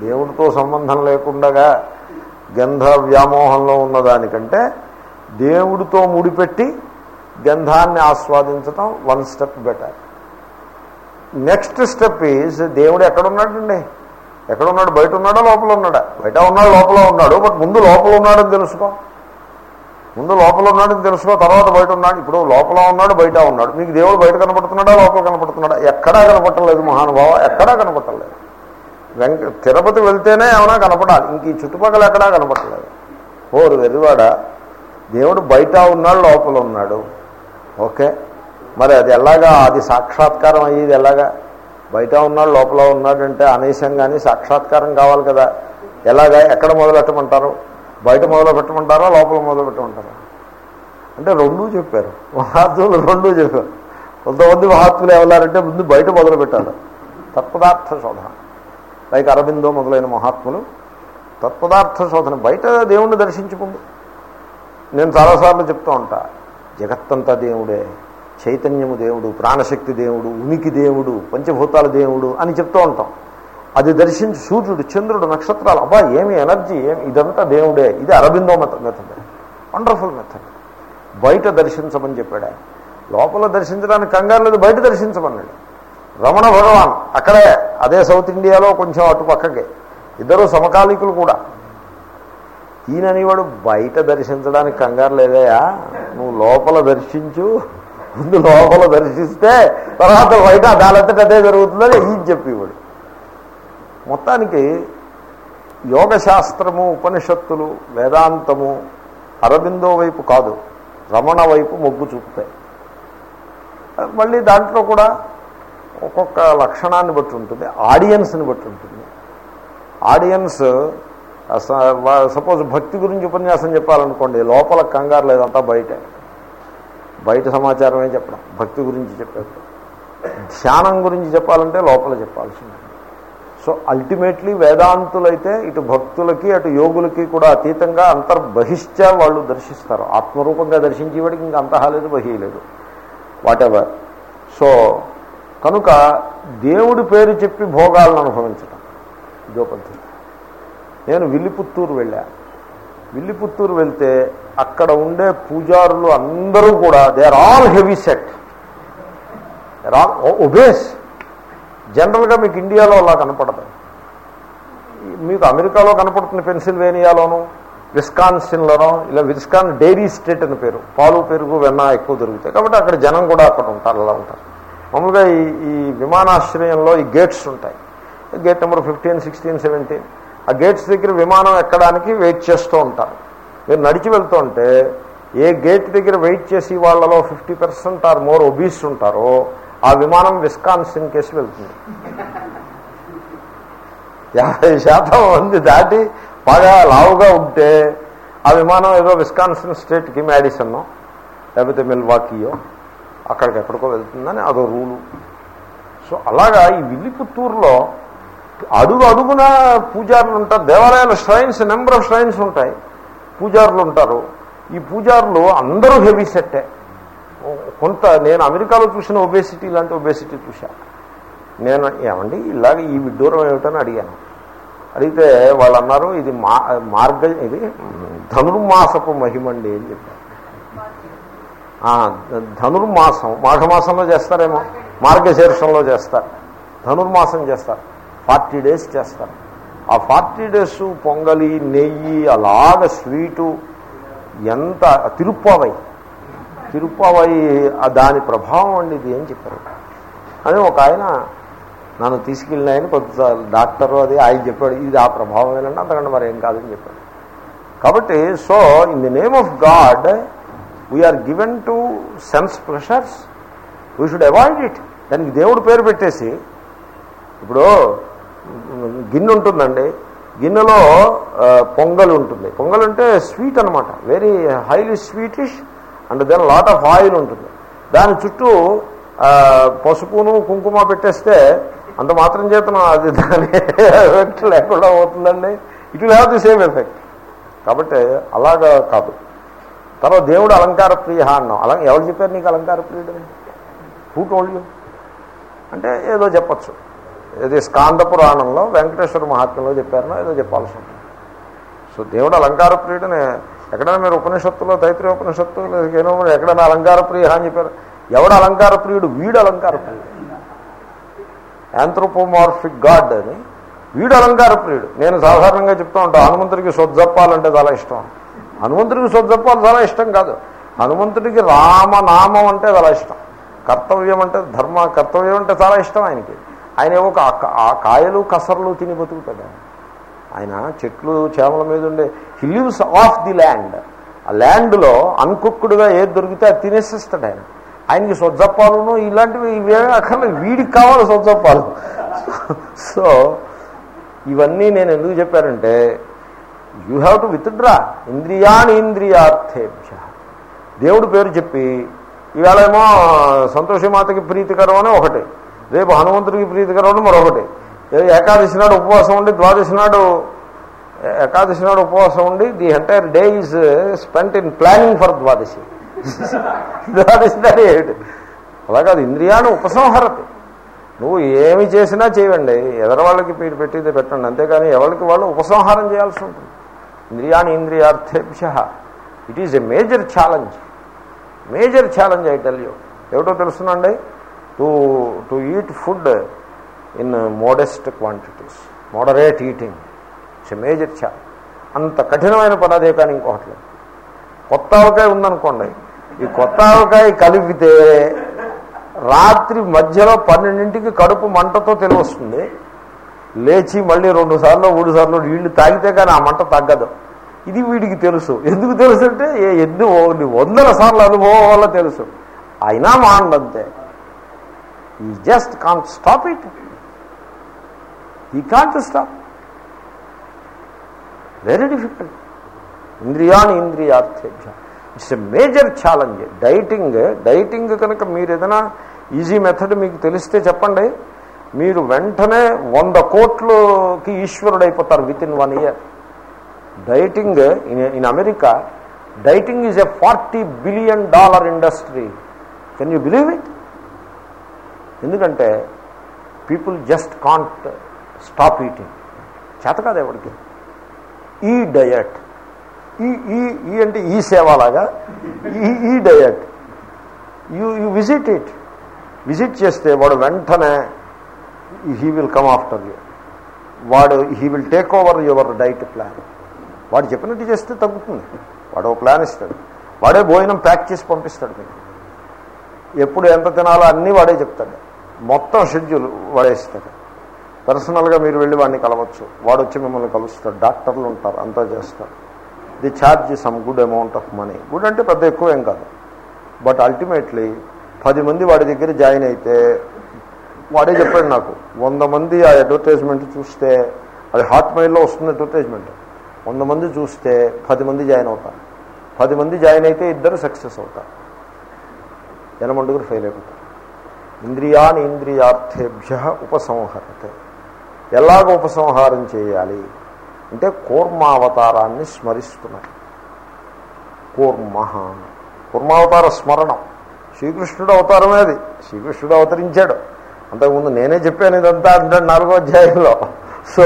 దేవుడితో సంబంధం లేకుండా గంధ వ్యామోహంలో ఉన్నదానికంటే దేవుడితో ముడిపెట్టి గంధాన్ని ఆస్వాదించటం one step better. Next step is దేవుడు ఎక్కడున్నాడండి? ఎక్కడున్నాడు? బయట ఉన్నాడా? లోపల ఉన్నాడా? బయట ఉన్నాడు లోపల ఉన్నాడు బట్ ముందు లోపల ఉన్నాడని తెలుసుకో. ముందు లోపల ఉన్నాడని తెలుసుకో తర్వాత బయట ఉన్నాడు ఇప్పుడు లోపల ఉన్నాడు బయట ఉన్నాడు. మీకు దేవుడు బయట కనపడుతున్నాడా లోపల కనపడుతున్నాడా? ఎక్కడా కనపట్టలేదు మహానుభావ ఎక్కడా కనపట్టలేదు వెంక తిరుపతి వెళ్తేనే ఏమైనా కనపడాలి. ఇంక ఈ చుట్టుపక్కల ఎక్కడా కనపడలేదు. ఓరు వెర్రివాడ దేవుడు బయట ఉన్నాడు లోపల ఉన్నాడు. ఓకే. మరి అది ఎలాగా? అది సాక్షాత్కారం అయ్యేది ఎలాగా? బయట ఉన్నాడు లోపల ఉన్నాడంటే కానీ సాక్షాత్కారం కావాలి కదా. ఎలాగా? ఎక్కడ మొదలెట్టమంటారు? బయట మొదలు పెట్టమంటారా లోపల మొదలు పెట్టమంటారా? అంటే రెండూ చెప్పారు. మహాత్ములు రెండూ చెప్పారు. కొంతమంది మహాత్ములు ఎవరంటే ముందు బయట మొదలు పెట్టారు తత్పదార్థ శోధన. లైక్ అరబిందో మొదలైన మహాత్ములు తత్పదార్థ శోధన. బయట దేవుణ్ణి దర్శించుకుంది నేను చాలాసార్లు చెప్తూ ఉంటా జగత్తంతా దేవుడే చైతన్యము దేవుడు ప్రాణశక్తి దేవుడు ఉనికి దేవుడు పంచభూతాల దేవుడు అని చెప్తూ ఉంటాం. అది దర్శించి సూర్యుడు చంద్రుడు నక్షత్రాలు అబ్బా ఏమి ఎనర్జీ ఏమి ఇదంతా దేవుడే ఇది అరబిందో మెథ మెథడ్ వండర్ఫుల్ మెథడ్ బయట దర్శించమని చెప్పాడు ఆయన. లోపల దర్శించడానికి కంగారు లేదు బయట దర్శించమన్నాడు. రమణ భగవాన్ అక్కడే అదే సౌత్ ఇండియాలో కొంచెం అటు పక్కకే. ఇద్దరు సమకాలీకులు కూడా. ఈయననివాడు బయట దర్శించడానికి కంగారు లేదయా నువ్వు లోపల దర్శించు ముందు లోపల దర్శిస్తే తర్వాత బయట దానంతట అదే జరుగుతుందని ఈ చెప్పేవాడు. మొత్తానికి యోగశాస్త్రము ఉపనిషత్తులు వేదాంతము అరబిందో వైపు కాదు రమణ వైపు మొగ్గు చూపుతాయి. మళ్ళీ దాంట్లో కూడా ఒక్కొక్క లక్షణాన్ని బట్టి ఉంటుంది ఆడియన్స్ని బట్టి ఉంటుంది. ఆడియన్స్ సపోజ్ భక్తి గురించి ఉపన్యాసం చెప్పాలనుకోండి లోపల కంగారు లేదంతా బయట. బయట సమాచారమే చెప్పడం భక్తి గురించి చెప్పేప్పుడు ధ్యానం గురించి చెప్పాలంటే లోపల చెప్పాల్సింది. సో అల్టిమేట్లీ వేదాంతులైతే ఇటు భక్తులకి అటు యోగులకి కూడా అతీతంగా అంతర్బహిష్ట వాళ్ళు దర్శిస్తారు. ఆత్మరూపంగా దర్శించేవాడికి ఇంకా అంతహా లేదు బహి లేదు. వాటెవర్ సో కనుక దేవుడి పేరు చెప్పి భోగాలను అనుభవించటం. ఇదో పద్ధతి. నేను విల్లిపుత్తూరు వెళ్ళా. విల్లిపుత్తూరు వెళ్తే అక్కడ ఉండే పూజారులు అందరూ కూడా they are all heavy set they are obese జనరల్గా మీకు ఇండియాలో అలా కనపడదు. మీకు అమెరికాలో కనపడుతుంది పెన్సిల్వేనియాలోను విస్కాన్సిన్లోనో ఇలా విస్కాన్ డైరీ స్టేట్ అని పేరు. పాలు పెరుగు వెన్న ఎక్కువ దొరుకుతాయి. కాబట్టి అక్కడ జనం కూడా అక్కడ ఉంటారు అలా ఉంటారు. మామూలుగా ఈ ఈ విమానాశ్రయంలో ఈ గేట్స్ ఉంటాయి. Gate number fifteen sixteen seventeen. ఆ గేట్స్ దగ్గర విమానం ఎక్కడానికి వెయిట్ చేస్తూ ఉంటారు. మీరు నడిచి వెళ్తుంటే ఏ గేట్ దగ్గర వెయిట్ చేసి వాళ్ళలో fifty percent or more obese ఉంటారో ఆ విమానం విస్కాన్సిన్ కేసు వెళ్తుంది. యాభై శాతం మంది దాటి బాగా లావుగా ఉంటే ఆ విమానం ఏదో విస్కాన్సిన్ స్టేట్కి మ్యాడిసన్నో లేకపోతే మిల్వాకియో అక్కడికి ఎక్కడికో వెళ్తుందని అదో రూలు. సో అలాగా ఈ విల్లిపుత్తూరులో అడుగు అడుగున పూజారులు ఉంటారు. దేవాలయాల ష్రైన్స్ నెంబర్ ఆఫ్ ష్రైన్స్ ఉంటాయి. పూజారులు ఉంటారు. ఈ పూజారులు అందరూ హెవీ సెట్టే. కొంత నేను అమెరికాలో చూసిన ఒబేసిటీ ఇలాంటి ఒబేసిటీ చూశా. నేను ఏమండి ఇలాగ ఈ విడ్డూరం ఏమిటని అడిగాను. అడిగితే వాళ్ళు అన్నారు ఇది మా మార్గ ఇది ధనుర్మాసపు మహిమండి అని చెప్పారు. ధనుర్మాసం మాఘమాసంలో చేస్తారేమో మార్గశీర్షంలో చేస్తారు. ధనుర్మాసం చేస్తారు ఫార్టీ డేస్ చేస్తారు. ఆ ఫార్టీ డేస్ పొంగలి నెయ్యి అలాగ స్వీటు ఎంత తిరుప్పావై. తిరుప్పావై దాని ప్రభావం అండి ఇది ఏం చెప్పారు. అని ఒక ఆయన నన్ను తీసుకెళ్ళిన ఆయన కొంత డాక్టరు అది ఆయన చెప్పాడు ఇది ఆ ప్రభావం ఏంటంటే అంతకంటే మరి ఏం కాదని చెప్పాడు. కాబట్టి so in the name of God we are given to sense pressures we should avoid it దానికి దేవుడు పేరు పెట్టేసి ఇప్పుడు గిన్నె ఉంటుందండి. గిన్నెలో పొంగల్ ఉంటుంది. పొంగల్ అంటే స్వీట్ అనమాట very highly sweetish and then lot of oil ఉంటుంది. దాని చుట్టూ పసుపును కుంకుమ పెట్టేస్తే అంత మాత్రం చేతను అది దాని ఎఫెక్ట్ లేకుండా అవుతుందండి it will have the same effect కాబట్టి అలాగా కాదు. తర్వాత దేవుడు అలంకార ప్రియ అన్నాం. అలా ఎవరు చెప్పారు నీకు అలంకార ప్రియుడని హూ టోల్డ్ యూ అంటే ఏదో చెప్పచ్చు. ఇది స్కాంద పురాణంలో వెంకటేశ్వర మహాత్మ్యంలో చెప్పారనో ఏదో చెప్పాల్సి ఉంటుంది. సో దేవుడు అలంకార ప్రియుడని ఎక్కడైనా మీరు ఉపనిషత్తులో తైత్రీయ ఉపనిషత్తు ఏమో ఎక్కడైనా అలంకార ప్రియ అని చెప్పారు. ఎవడు అలంకార ప్రియుడు? వీడు అలంకార ప్రియుడు. యాంథ్రోపోమార్ఫిక్ గాడ్ అని. వీడు అలంకార ప్రియుడు. నేను సాధారణంగా చెప్తూ ఉంటాను హనుమంతుడికి సొజ్జప్పాలంటే చాలా ఇష్టం. హనుమంతుడికి సొజ్జప్పాలు చాలా ఇష్టం కాదు. హనుమంతుడికి రామనామం అంటే చాలా ఇష్టం. కర్తవ్యం అంటే ధర్మ కర్తవ్యం అంటే చాలా ఇష్టం ఆయనకి. ఆయన ఏవో ఆ కాయలు కసర్లు తిని బతుకుతాడు ఆయన. చెట్లు చేమల మీద ఉండే he lives off the land ఆ ల్యాండ్లో అన్కుక్కుడుగా ఏది దొరికితే అది తినేసిస్తాడు ఆయన. ఆయనకి సొజ్జప్పాలను ఇలాంటివి ఇవేమీ అక్కర్లేదు వీడికి కావాలి సొజ్జప్పాలు సో ఇవన్నీ నేను ఎందుకు చెప్పానంటే యూ హ్యావ్ టు విత్డ్రా ఇంద్రియాని ఇంద్రియార్థేభ్య. దేవుడు పేరు చెప్పి ఈవేళ ఏమో సంతోషమాతకి ప్రీతికరం అని ఒకటి రేపు హనుమంతుడికి ప్రీతికరం అని మరొకటి. ఏకాదశి నాడు ఉపవాసం ఉండి ద్వాదశి నాడు ఏకాదశి నాడు ఉపవాసం ఉండి the entire day is spent in planning for Dwadashi. Dwadashi నాడు ఏమిటి? అలా కాదు ఇంద్రియాన్ని ఉపసంహరతి. నువ్వు ఏమి చేసినా చేయండి. ఎదరవాళ్ళకి మీరు పెట్టింది పెట్టండి. అంతేకాని ఎవరికి వాళ్ళు ఉపసంహారం చేయాల్సి ఉంటుంది. ఇంద్రియాని ఇంద్రియార్థేభ్య it is a major challenge major challenge I tell you ఏమిటో తెలుసునండి to to eat food in modest quantities moderate eating it's major challenge అంత కఠినమైన పని అదే కానీ ఇంకొకటి కొత్త ఆవకాయ ఉందనుకోండి. ఈ కొత్త ఆవకాయ కలిపితే రాత్రి మధ్యలో పన్నెండింటికి కడుపు మంటతో తెలివస్తుంది. లేచి మళ్ళీ రెండు సార్లు మూడు సార్లు నీళ్ళు తాగితే కానీ ఆ మంట తగ్గదు. ఇది వీడికి తెలుసు. ఎందుకు తెలుసు అంటే ఏ ఎన్ని వందల సార్లు అనుభవం వల్ల తెలుసు. అయినా మాండంతే ఈ జస్ట్ కాన్ స్టాప్ ఇట్ ఈ కాంట్ స్టాప్ వెరీ డిఫికల్ట్ ఇంద్రియాని ఇంద్రియార్థేభ్య. It's a major challenge dieting dieting కనుక మీరు ఏదైనా ఈజీ మెథడ్ మీకు తెలిస్తే చెప్పండి. మీరు వెంటనే వంద కోట్లకి ఈశ్వరుడు అయిపోతారు within one year dieting in in America dieting is a forty billion dollar industry can you believe it ఎందుకంటే people just can't stop eating. చేత కాదు ఎవరికి? ఈ డయట్. ఈ ఈ ఈ అంటే ఈ సేవలాగా ఈ ఈ diet. You you visit it. Visit చేస్తే వాడు వెంటనే he will come after you. వాడు he will take over your diet plan. వాడు చెప్పినట్టు చేస్తే తగ్గుతుంది. వాడు ఒక ప్లాన్ ఇస్తాడు. వాడే భోజనం ప్యాక్ చేసి పంపిస్తాడు మీకు. ఎప్పుడు ఎంత తినాలో అన్నీ వాడే చెప్తాడు. మొత్తం షెడ్యూల్ వాడేస్తాడు పర్సనల్గా మీరు వెళ్ళి వాడిని కలవచ్చు. వాడు వచ్చి మిమ్మల్ని కలుస్తాడు. డాక్టర్లు ఉంటారు అంతా చేస్తారు. The charge some good amount of money. Good అంటే పెద్ద ఎక్కువ ఏం కాదు. బట్ అల్టిమేట్లీ పది మంది వాడి దగ్గర జాయిన్ అయితే వాడే చెప్పాడు నాకు వంద మంది ఆ అడ్వర్టైజ్మెంట్ చూస్తే అది హాట్ మైల్లో వస్తుంది అడ్వర్టైజ్మెంట్. వంద మంది చూస్తే పది మంది జాయిన్ అవుతారు. పది మంది జాయిన్ అయితే ఇద్దరు సక్సెస్ అవుతారు. జనమండుగురు ఫెయిల్ అయిపోతారు. ఇంద్రియాని ఇంద్రియార్థేభ్య ఉపసంహరతే. ఎలాగ ఉపసంహారం చేయాలి. అంటే కూర్మావతారాన్ని స్మరిస్తున్నాయి కూర్మ కూర్మావతార స్మరణం. శ్రీకృష్ణుడు అవతారమే అది. శ్రీకృష్ణుడు అవతరించాడు. అంతకుముందు నేనే చెప్పాను ఇదంతా అంటే నాలుగో అధ్యాయంలో. సో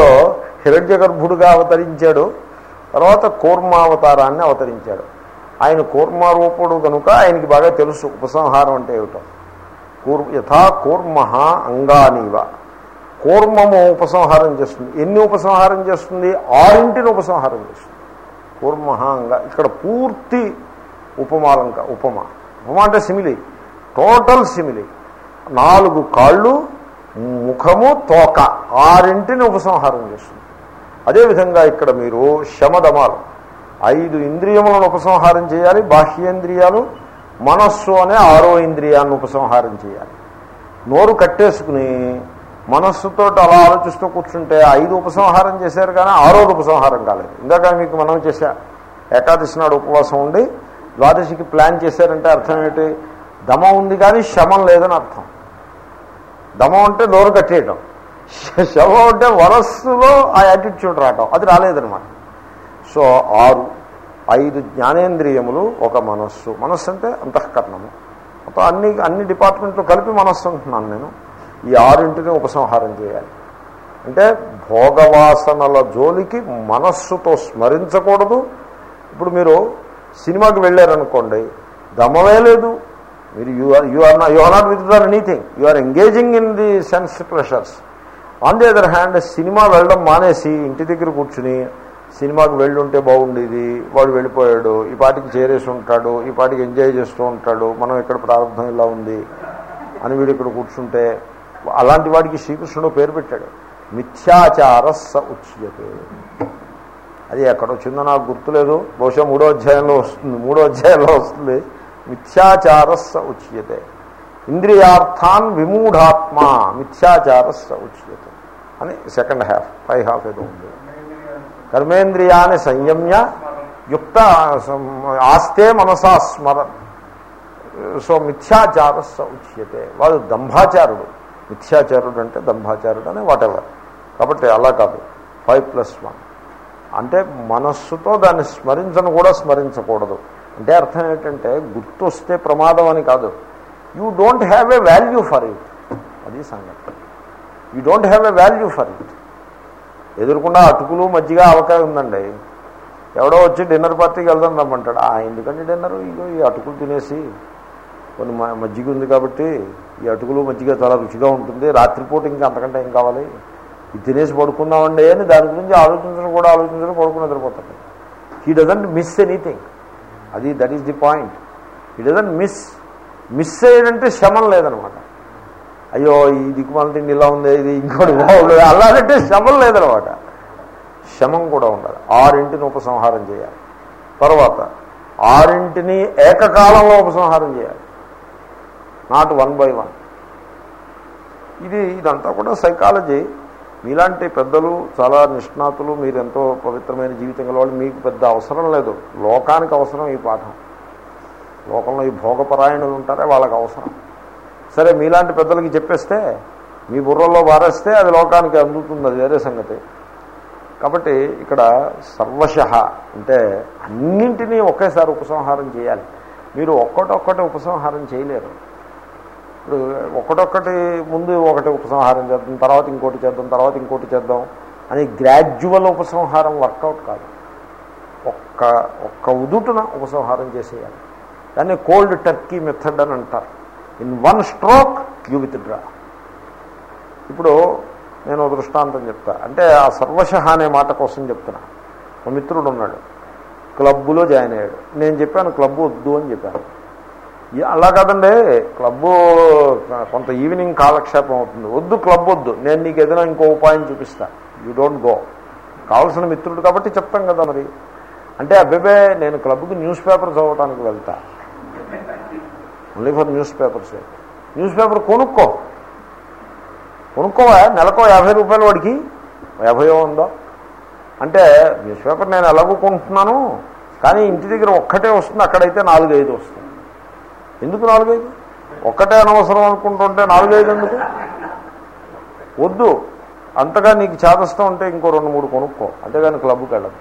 హిరణ్య గర్భుడుగా అవతరించాడు. తర్వాత కూర్మావతారాన్ని అవతరించాడు. ఆయన కూర్మారూపుడు కనుక ఆయనకి బాగా తెలుసు. ఉపసంహారం అంటే ఏమిటో. కూర్ యథా కూర్మ అంగానీవ. కూర్మము ఉపసంహారం చేస్తుంది. ఎన్ని ఉపసంహారం చేస్తుంది? ఆరింటిని ఉపసంహారం చేస్తుంది. కూర్మహాంగా ఇక్కడ పూర్తి ఉపమాలంక ఉపమ. ఉపమ అంటే సిమిలి టోటల్ సిమిలి నాలుగు కాళ్ళు ముఖము తోక. ఆరింటిని ఉపసంహారం చేస్తుంది. అదేవిధంగా ఇక్కడ మీరు శమదమాలు. ఐదు ఇంద్రియములను ఉపసంహారం చేయాలి. బాహ్యేంద్రియాలు మనస్సు అనే ఆరో ఇంద్రియాన్ని ఉపసంహారం చేయాలి. నోరు కట్టేసుకుని మనస్సుతో అలా ఆలోచిస్తూ కూర్చుంటే ఐదు ఉపసంహారం చేశారు కానీ ఆరోది ఉపసంహారం కాలేదు. ఇందాక మీకు మనం చేశా. ఏకాదశి నాడు ఉపవాసం ఉండి ద్వాదశికి ప్లాన్ చేశారంటే అర్థం ఏంటి? దమం ఉంది కానీ శమం లేదని అర్థం. దమం అంటే నోరు కట్టేయటం. శవం అంటే వరస్సులో ఆ యాటిట్యూడ్ రావటం. అది రాలేదనమాట సో ఆరు ఐదు జ్ఞానేంద్రియములు ఒక మనస్సు. మనస్సు అంటే అంతఃకరణము. అప్పుడు అన్ని అన్ని డిపార్ట్మెంట్లు కలిపి మనస్సు అంటున్నాను నేను. ఈ ఆరింటిని ఉపసంహారం చేయాలి. అంటే భోగవాసనల జోలికి మనస్సుతో స్మరించకూడదు. ఇప్పుడు మీరు సినిమాకి వెళ్ళారనుకోండి దమమే లేదు. మీరు you are you are you are not with their anything. You are engaging in the sense pressures. On the other hand cinema వెళ్ళడం మానేసి ఇంటి దగ్గర కూర్చుని సినిమాకి వెళ్ళి ఉంటే బాగుండేది. వాడు వెళ్ళిపోయాడు ఈ పాటికి చేరేసి ఉంటాడు ఈ పాటికి ఎంజాయ్ చేస్తూ ఉంటాడు. మనం ఇక్కడ ప్రారంభం ఇలా ఉంది అని వీడు ఇక్కడ కూర్చుంటే అలాంటి వాడికి శ్రీకృష్ణుడు పేరు పెట్టాడు. మిథ్యాచార స ఉచ్యతే. అది ఎక్కడ వచ్చిందో నాకు గుర్తులేదు. బహుశా మూడో అధ్యాయంలో వస్తుంది. మూడో అధ్యాయంలో వస్తుంది. మిథ్యాచారస్స ఉచ్యతే. ఇంద్రియార్థాన్ విమూఢాత్మ మిథ్యాచారస్స ఉచ్యతే. అని సెకండ్ హాఫ్ పై హాఫ్ ఏదో ఉంది. కర్మేంద్రియాన్ని సంయమ్య యుక్త ఆస్తే మనసా స్మరన్ సో మిథ్యాచారస్స ఉచ్యతే. వాడు దంభాచారుడు. మిథ్యాచారుడు అంటే దంభాచారుడు అని వాటెవర్ కాబట్టి అలా కాదు. ఫైవ్ ప్లస్ వన్ అంటే మనస్సుతో దాన్ని స్మరించను కూడా స్మరించకూడదు. అంటే అర్థం ఏంటంటే గుర్తొస్తే ప్రమాదం అని కాదు. You don't have a value for it అది సంగతి. You don't have a value for it ఎదురుకుండా అటుకులు మజ్జిగ అవకాశం ఉందండి. ఎవడో వచ్చి డిన్నర్ పార్టీకి వెళ్దాం రమ్మంటాడు. ఆ ఎందుకంటే డిన్నర్ ఇగో ఈ అటుకులు తినేసి కొన్ని మజ్జిగ ఉంది కాబట్టి ఈ అటుకులు మజ్జిగ చాలా రుచిగా ఉంటుంది. రాత్రిపూట ఇంకా అంతకంటే ఏం కావాలి? ఇది తినేసి పడుకుందామండి అని దాని గురించి ఆలోచించడం కూడా ఆలోచించడం పడుకుని నిద్రపోతాడు. హీ డజంట్ మిస్ ఎనీథింగ్ అది that is the point he doesn't miss miss అయ్యాడంటే శమం లేదనమాట. అయ్యో ఈ దిక్కుమాల తిండి ఇలా ఉంది ఇది ఇంకోటి బాగుండదు. అలాగంటే శమం లేదనమాట. శమం కూడా ఉండాలి. ఆరింటిని ఉపసంహారం చేయాలి. తర్వాత ఆరింటిని ఏకకాలంలో ఉపసంహారం చేయాలి. Not one by one. ఇది ఇదంతా కూడా సైకాలజీ. మీలాంటి పెద్దలు చాలా నిష్ణాతులు మీరు ఎంతో పవిత్రమైన జీవితం గలవాళ్ళు మీకు పెద్ద అవసరం లేదు. లోకానికి అవసరం ఈ పాఠం. లోకంలో ఈ భోగపరాయణులు ఉంటారే వాళ్ళకి అవసరం. సరే మీలాంటి పెద్దలకి చెప్పేస్తే మీ బుర్రల్లో వారేస్తే అది లోకానికి అందుతుంది. అది వేరే సంగతి. కాబట్టి ఇక్కడ సర్వశ అంటే అన్నింటినీ ఒకేసారి ఉపసంహారం చేయాలి. మీరు ఒక్కటొక్కటి ఉపసంహారం చేయలేరు. ఇప్పుడు ఒకటొక్కటి ముందు ఒకటి ఉపసంహారం చేద్దాం తర్వాత ఇంకోటి చేద్దాం తర్వాత ఇంకోటి చేద్దాం అని గ్రాడ్యువల్ ఉపసంహారం వర్కౌట్ కాదు. ఒక్క ఒక్క ఉదుటున ఉపసంహారం చేసేయాలి. దాన్ని కోల్డ్ టర్కీ మెథడ్ అని అంటారు. In one stroke you withdraw ఇప్పుడు నేను దృష్టాంతం చెప్తా. అంటే ఆ సర్వశ అనే మాట కోసం చెప్తున్నా. ఒక మిత్రుడు ఉన్నాడు. క్లబ్బులో జాయిన్ అయ్యాడు. నేను చెప్పాను క్లబ్ వద్దు అని చెప్పాను. అలా కాదండి. క్లబ్బు కొంత ఈవినింగ్ కాలక్షేపం అవుతుంది. వద్దు క్లబ్ వద్దు. నేను నీకు ఏదైనా ఇంకో ఉపాయం చూపిస్తా. యూ డోంట్ గో కావాల్సిన మిత్రుడు కాబట్టి చెప్తాం కదా మరి. అంటే అబ్బాబే నేను క్లబ్కి న్యూస్ పేపర్ చదవటానికి వెళ్తా. Only for newspapers. News paper కొనుక్కో. కొనుక్కోవా? నెలకో యాభై రూపాయలు వాడికి? యాభై ఉందో? అంటే న్యూస్ పేపర్ నేను ఎలాగో కొంటున్నాను. కానీ ఇంటి దగ్గర ఒక్కటే వస్తుంది. అక్కడైతే నాలుగైదు వస్తుంది. ఎందుకు నాలుగైదు? ఒక్కటే అనవసరం అనుకుంటుంటే నాలుగైదు ఎందుకు? వద్దు. అంతగా నీకు చేదస్తం ఉంటే ఇంకో రెండు మూడు కొనుక్కో. అంతేగాని క్లబ్కి వెళ్ళదు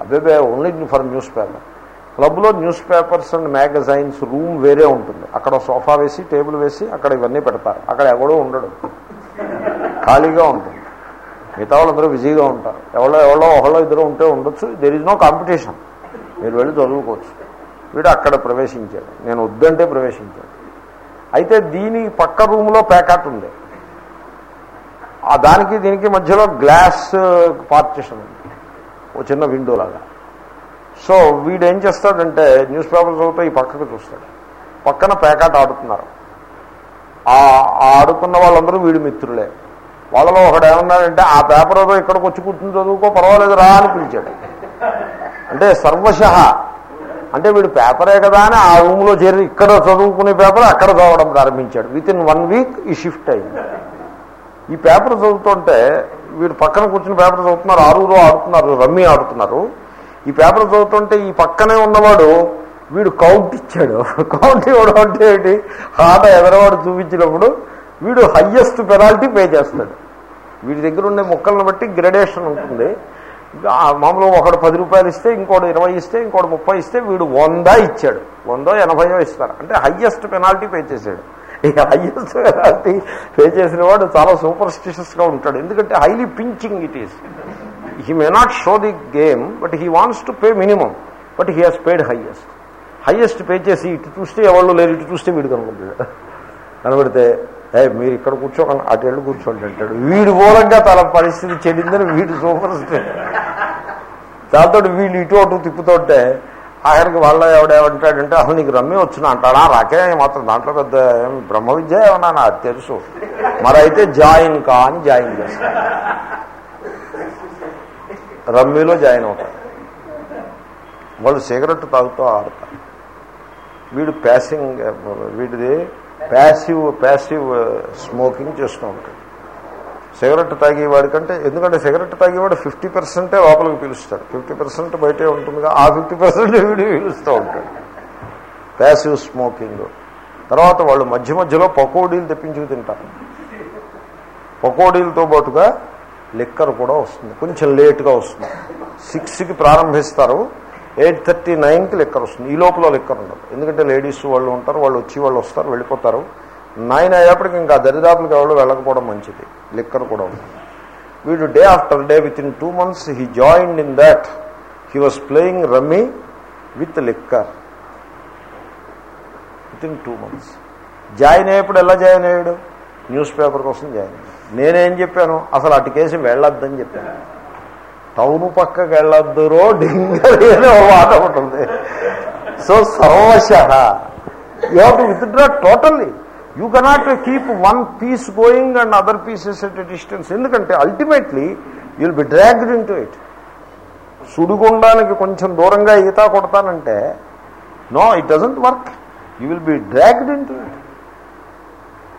అబ్బేబే ఓన్లీ ఫర్ న్యూస్ పేపర్ క్లబ్లో newspapers and magazines room వేరే ఉంటుంది. అక్కడ సోఫా వేసి టేబుల్ వేసి అక్కడ ఇవన్నీ పెడతారు అక్కడ ఎవడో ఉండడు. ఖాళీగా ఉంటుంది. మిగతా వాళ్ళందరూ బిజీగా ఉంటారు. ఎవరో ఎవరో ఒకళ్ళో ఇద్దరు ఉంటే ఉండొచ్చు. దెర్ ఈజ్ నో కాంపిటీషన్ మీరు వెళ్ళి చదువుకోవచ్చు. వీడు అక్కడ ప్రవేశించాడు. నేను వద్దంటే ప్రవేశించాడు. అయితే దీని పక్క రూమ్లో ప్యాకెట్ ఉంది. ఆ దానికి దీనికి మధ్యలో గ్లాస్ పార్టిషన్ ఉంది. ఓ చిన్న విండో లాగా. సో వీడు ఏం చేస్తాడంటే న్యూస్ పేపర్ చదువుతూ ఈ పక్కకు చూస్తాడు. పక్కన ప్యాకెట్ ఆడుతున్నారు. ఆ వాళ్ళందరూ వీడి మిత్రులే. వాళ్ళలో ఒకడు ఏమన్నాడంటే ఆ పేపర్ ఏదో ఇక్కడికి వచ్చి కూర్చుని చదువుకో పర్వాలేదు రా అని పిలిచాడు. అంటే సర్వశ అంటే వీడు పేపరే కదా అని ఆ రూమ్లో చేరి ఇక్కడ చదువుకునే పేపర్ అక్కడ చదవడం ప్రారంభించాడు. విత్ ఇన్ వన్ వీక్ ఈ షిఫ్ట్ అయింది. ఈ పేపర్ చదువుతుంటే వీడు పక్కన కూర్చుని పేపర్ చదువుతున్నారు ఆరుగురు ఆడుతున్నారు రమ్మీ ఆడుతున్నారు. ఈ పేపర్ చదువుతుంటే ఈ పక్కనే ఉన్నవాడు వీడు కౌంట్ ఇచ్చాడు. కౌంట్ ఇవ్వడం అంటే ఏంటి? ఆట ఎదరవాడు చూపించినప్పుడు వీడు హయ్యెస్ట్ పెనాల్టీ పే చేస్తాడు. వీడి దగ్గర ఉండే ముక్కలను బట్టి గ్రెడేషన్ ఉంటుంది. మామూలుగా ఒకడు పది రూపాయలు ఇస్తే ఇంకోటి ఇరవై ఇస్తే ఇంకోటి ముప్పై ఇస్తే వీడు వంద ఇచ్చాడు. వందో ఎనభైయో ఇస్తారు. అంటే హయ్యెస్ట్ పెనాల్టీ పే చేశాడు. ఈ హయ్యెస్ట్ పెనాల్టీ పే చేసిన వాడు చాలా సూపర్ స్టిషియస్గా ఉంటాడు. ఎందుకంటే highly pinching it is he may not show the game but he wants to pay minimum but he has paid highest highest pay చేసి ఇటు చూస్తే ఎవరు లేరు ఇటు చూస్తే వీడు కనుకుంటాడు కనబడితే ఏ మీరు ఇక్కడ కూర్చోకండి అటు వెళ్ళి కూర్చోండి అంటాడు. వీడు మూలంగా తన పరిస్థితి చెడిందని వీడు సూపర్ స్టార్ దాంతో వీళ్ళు ఇటు అటు తిప్పుతుంటే ఆఖరికి వాళ్ళ ఎవడేమంటాడంటే అసలు నీకు రమ్మి వచ్చిన అంటాడా? రాకే మాత్రం దాంట్లో పెద్ద ఏం బ్రహ్మ విద్య ఏమన్నా నాకు తెలుసు. మరైతే జాయిన్ కా అని జాయిన్ చేస్తాను రమ్మీలో జాయిన్ అవుతాడు. వాళ్ళు సిగరెట్ తాగుతూ ఆడతారు. వీడు ప్యాసింగ్ వీడిది ప్యాసివ్ ప్యాసివ్ స్మోకింగ్ చేస్తూ ఉంటాడు. సిగరెట్ తాగేవాడి కంటే ఎందుకంటే సిగరెట్ తాగేవాడు ఫిఫ్టీ పర్సెంటే లోపలికి పిలుస్తాడు. ఫిఫ్టీ పర్సెంట్ బయటే ఉంటుందిగా ఆ ఫిఫ్టీ పర్సెంట్ వీడి పిలుస్తూ ఉంటాడు. ప్యాసివ్ స్మోకింగ్ తర్వాత వాళ్ళు మధ్య మధ్యలో పకోడీలు తెప్పించి తింటారు. పకోడీలతో పాటుగా లిక్కర్ కూడా వస్తుంది. కొంచెం లేట్గా వస్తుంది. సిక్స్కి ప్రారంభిస్తారు. ఎయిట్ థర్టీ నైన్కి లిక్కర్ వస్తుంది. ఈ లోపల లిక్కర్ ఉండదు. ఎందుకంటే లేడీస్ వాళ్ళు ఉంటారు వాళ్ళు వచ్చి వాళ్ళు వస్తారు వెళ్ళిపోతారు. నైన్ అయ్యేప్పటికి ఇంకా దరిదాపులకి ఎవరు వెళ్ళకపోవడం మంచిది. లిక్కర్ కూడా ఉంది వీడు day after day within two months he joined in that he was playing rummy with liquor. Within two months join అయ్యేప్పుడు ఎలా జాయిన్ అయ్యాడు? న్యూస్ పేపర్ కోసం జాయిన్ అయ్యాడు. నేనేం చెప్పాను? అసలు అటు కేసు వెళ్ళొద్దని చెప్పాను. టౌన్ పక్కకి వెళ్ళొద్దురో డింగర్ ఏదో మాట ఉంటుంది. So సర్వశ you have to withdraw totally you cannot keep one piece going and other pieces at distance ఎందుకంటే ultimately you'll be dragged into it సుడిగుండానికి కొంచెం దూరంగా ఈత కొడతానంటే no it doesn't work you will be dragged into it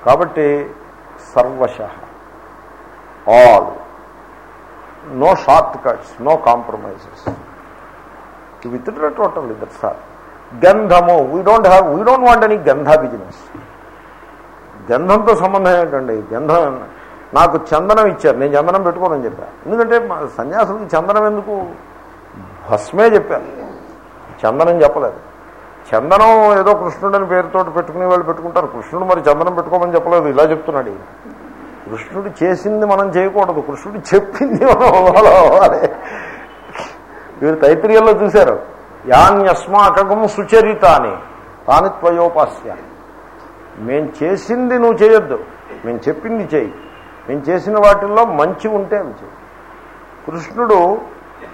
కాబట్టి సర్వశ all no shortcuts no compromises with total that sir గంధము we don't have we don't want any గంధ business గంధంతో సంబంధం ఏంటండి? గంధం నాకు చందనం ఇచ్చారు నేను చందనం పెట్టుకోనని చెప్పాను ఎందుకంటే మా సన్యాసులకి చందనం ఎందుకు? భస్మే చెప్పాను చందనం చెప్పలేదు. చందనం ఏదో కృష్ణుడని పేరుతో పెట్టుకునే వాళ్ళు పెట్టుకుంటారు. కృష్ణుడు మరి చందనం పెట్టుకోమని చెప్పలేదు ఇలా చెప్తున్నాడు కృష్ణుడు చేసింది మనం చేయకూడదు. కృష్ణుడు చెప్పింది మనం అవ్వాలి. వీరు తైత్రీయంలో చూశారు. యాన్యస్మాకం సుచరితాని. తాని త్వయోపాస్యాన్ని మేం చేసింది నువ్వు చేయొద్దు. మేము చెప్పింది చేయి. మేము చేసిన వాటిల్లో మంచి ఉంటే అవి చేయి. కృష్ణుడు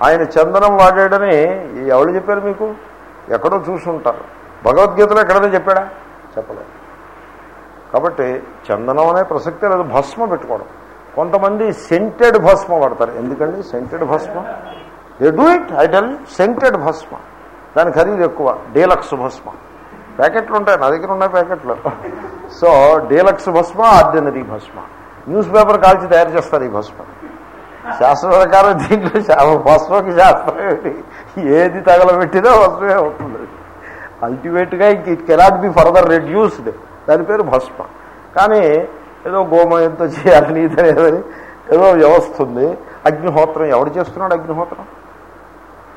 ఆయన చందనం వాడాడని ఎవరు చెప్పారు మీకు? ఎక్కడో చూసుంటారు భగవద్గీతలో ఎక్కడైనా చెప్పాడా? చెప్పలేదు. కాబట్టి చందనం అనే ప్రసక్తే లేదు భస్మ పెట్టుకోవడం. కొంతమంది సెంటెడ్ భస్మ వాడతారు. ఎందుకండి scented Bhasma? They do it I tell scented భస్మ. దాని ఖరీదు ఎక్కువ డీలక్స్ భస్మ. ప్యాకెట్లు ఉంటాయి నా దగ్గర ఉన్నాయి ప్యాకెట్లు. సో డీలక్స్ భస్మ ఆర్డినరీ భస్మ. న్యూస్ పేపర్ కాల్చి తయారు చేస్తారు ఈ భస్మ. శాస్త్ర ప్రకారం దీంట్లో భస్మకి శాస్త్రం ఏది తగలబెట్టినా భస్మే అవుతుంది. అల్టిమేట్గా ఇంక it cannot be further reduced దాని పేరు భస్మ. కానీ ఏదో గోమయంతో చేయాలని ఇతనేదని ఏదో వ్యవస్థ ఉంది. అగ్నిహోత్రం ఎవడు చేస్తున్నాడు అగ్నిహోత్రం?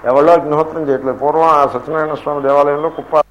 ఎవరో అగ్నిహోత్రం చేయట్లేదు. పూర్వం ఆ సత్యనారాయణ స్వామి దేవాలయంలో కుప్ప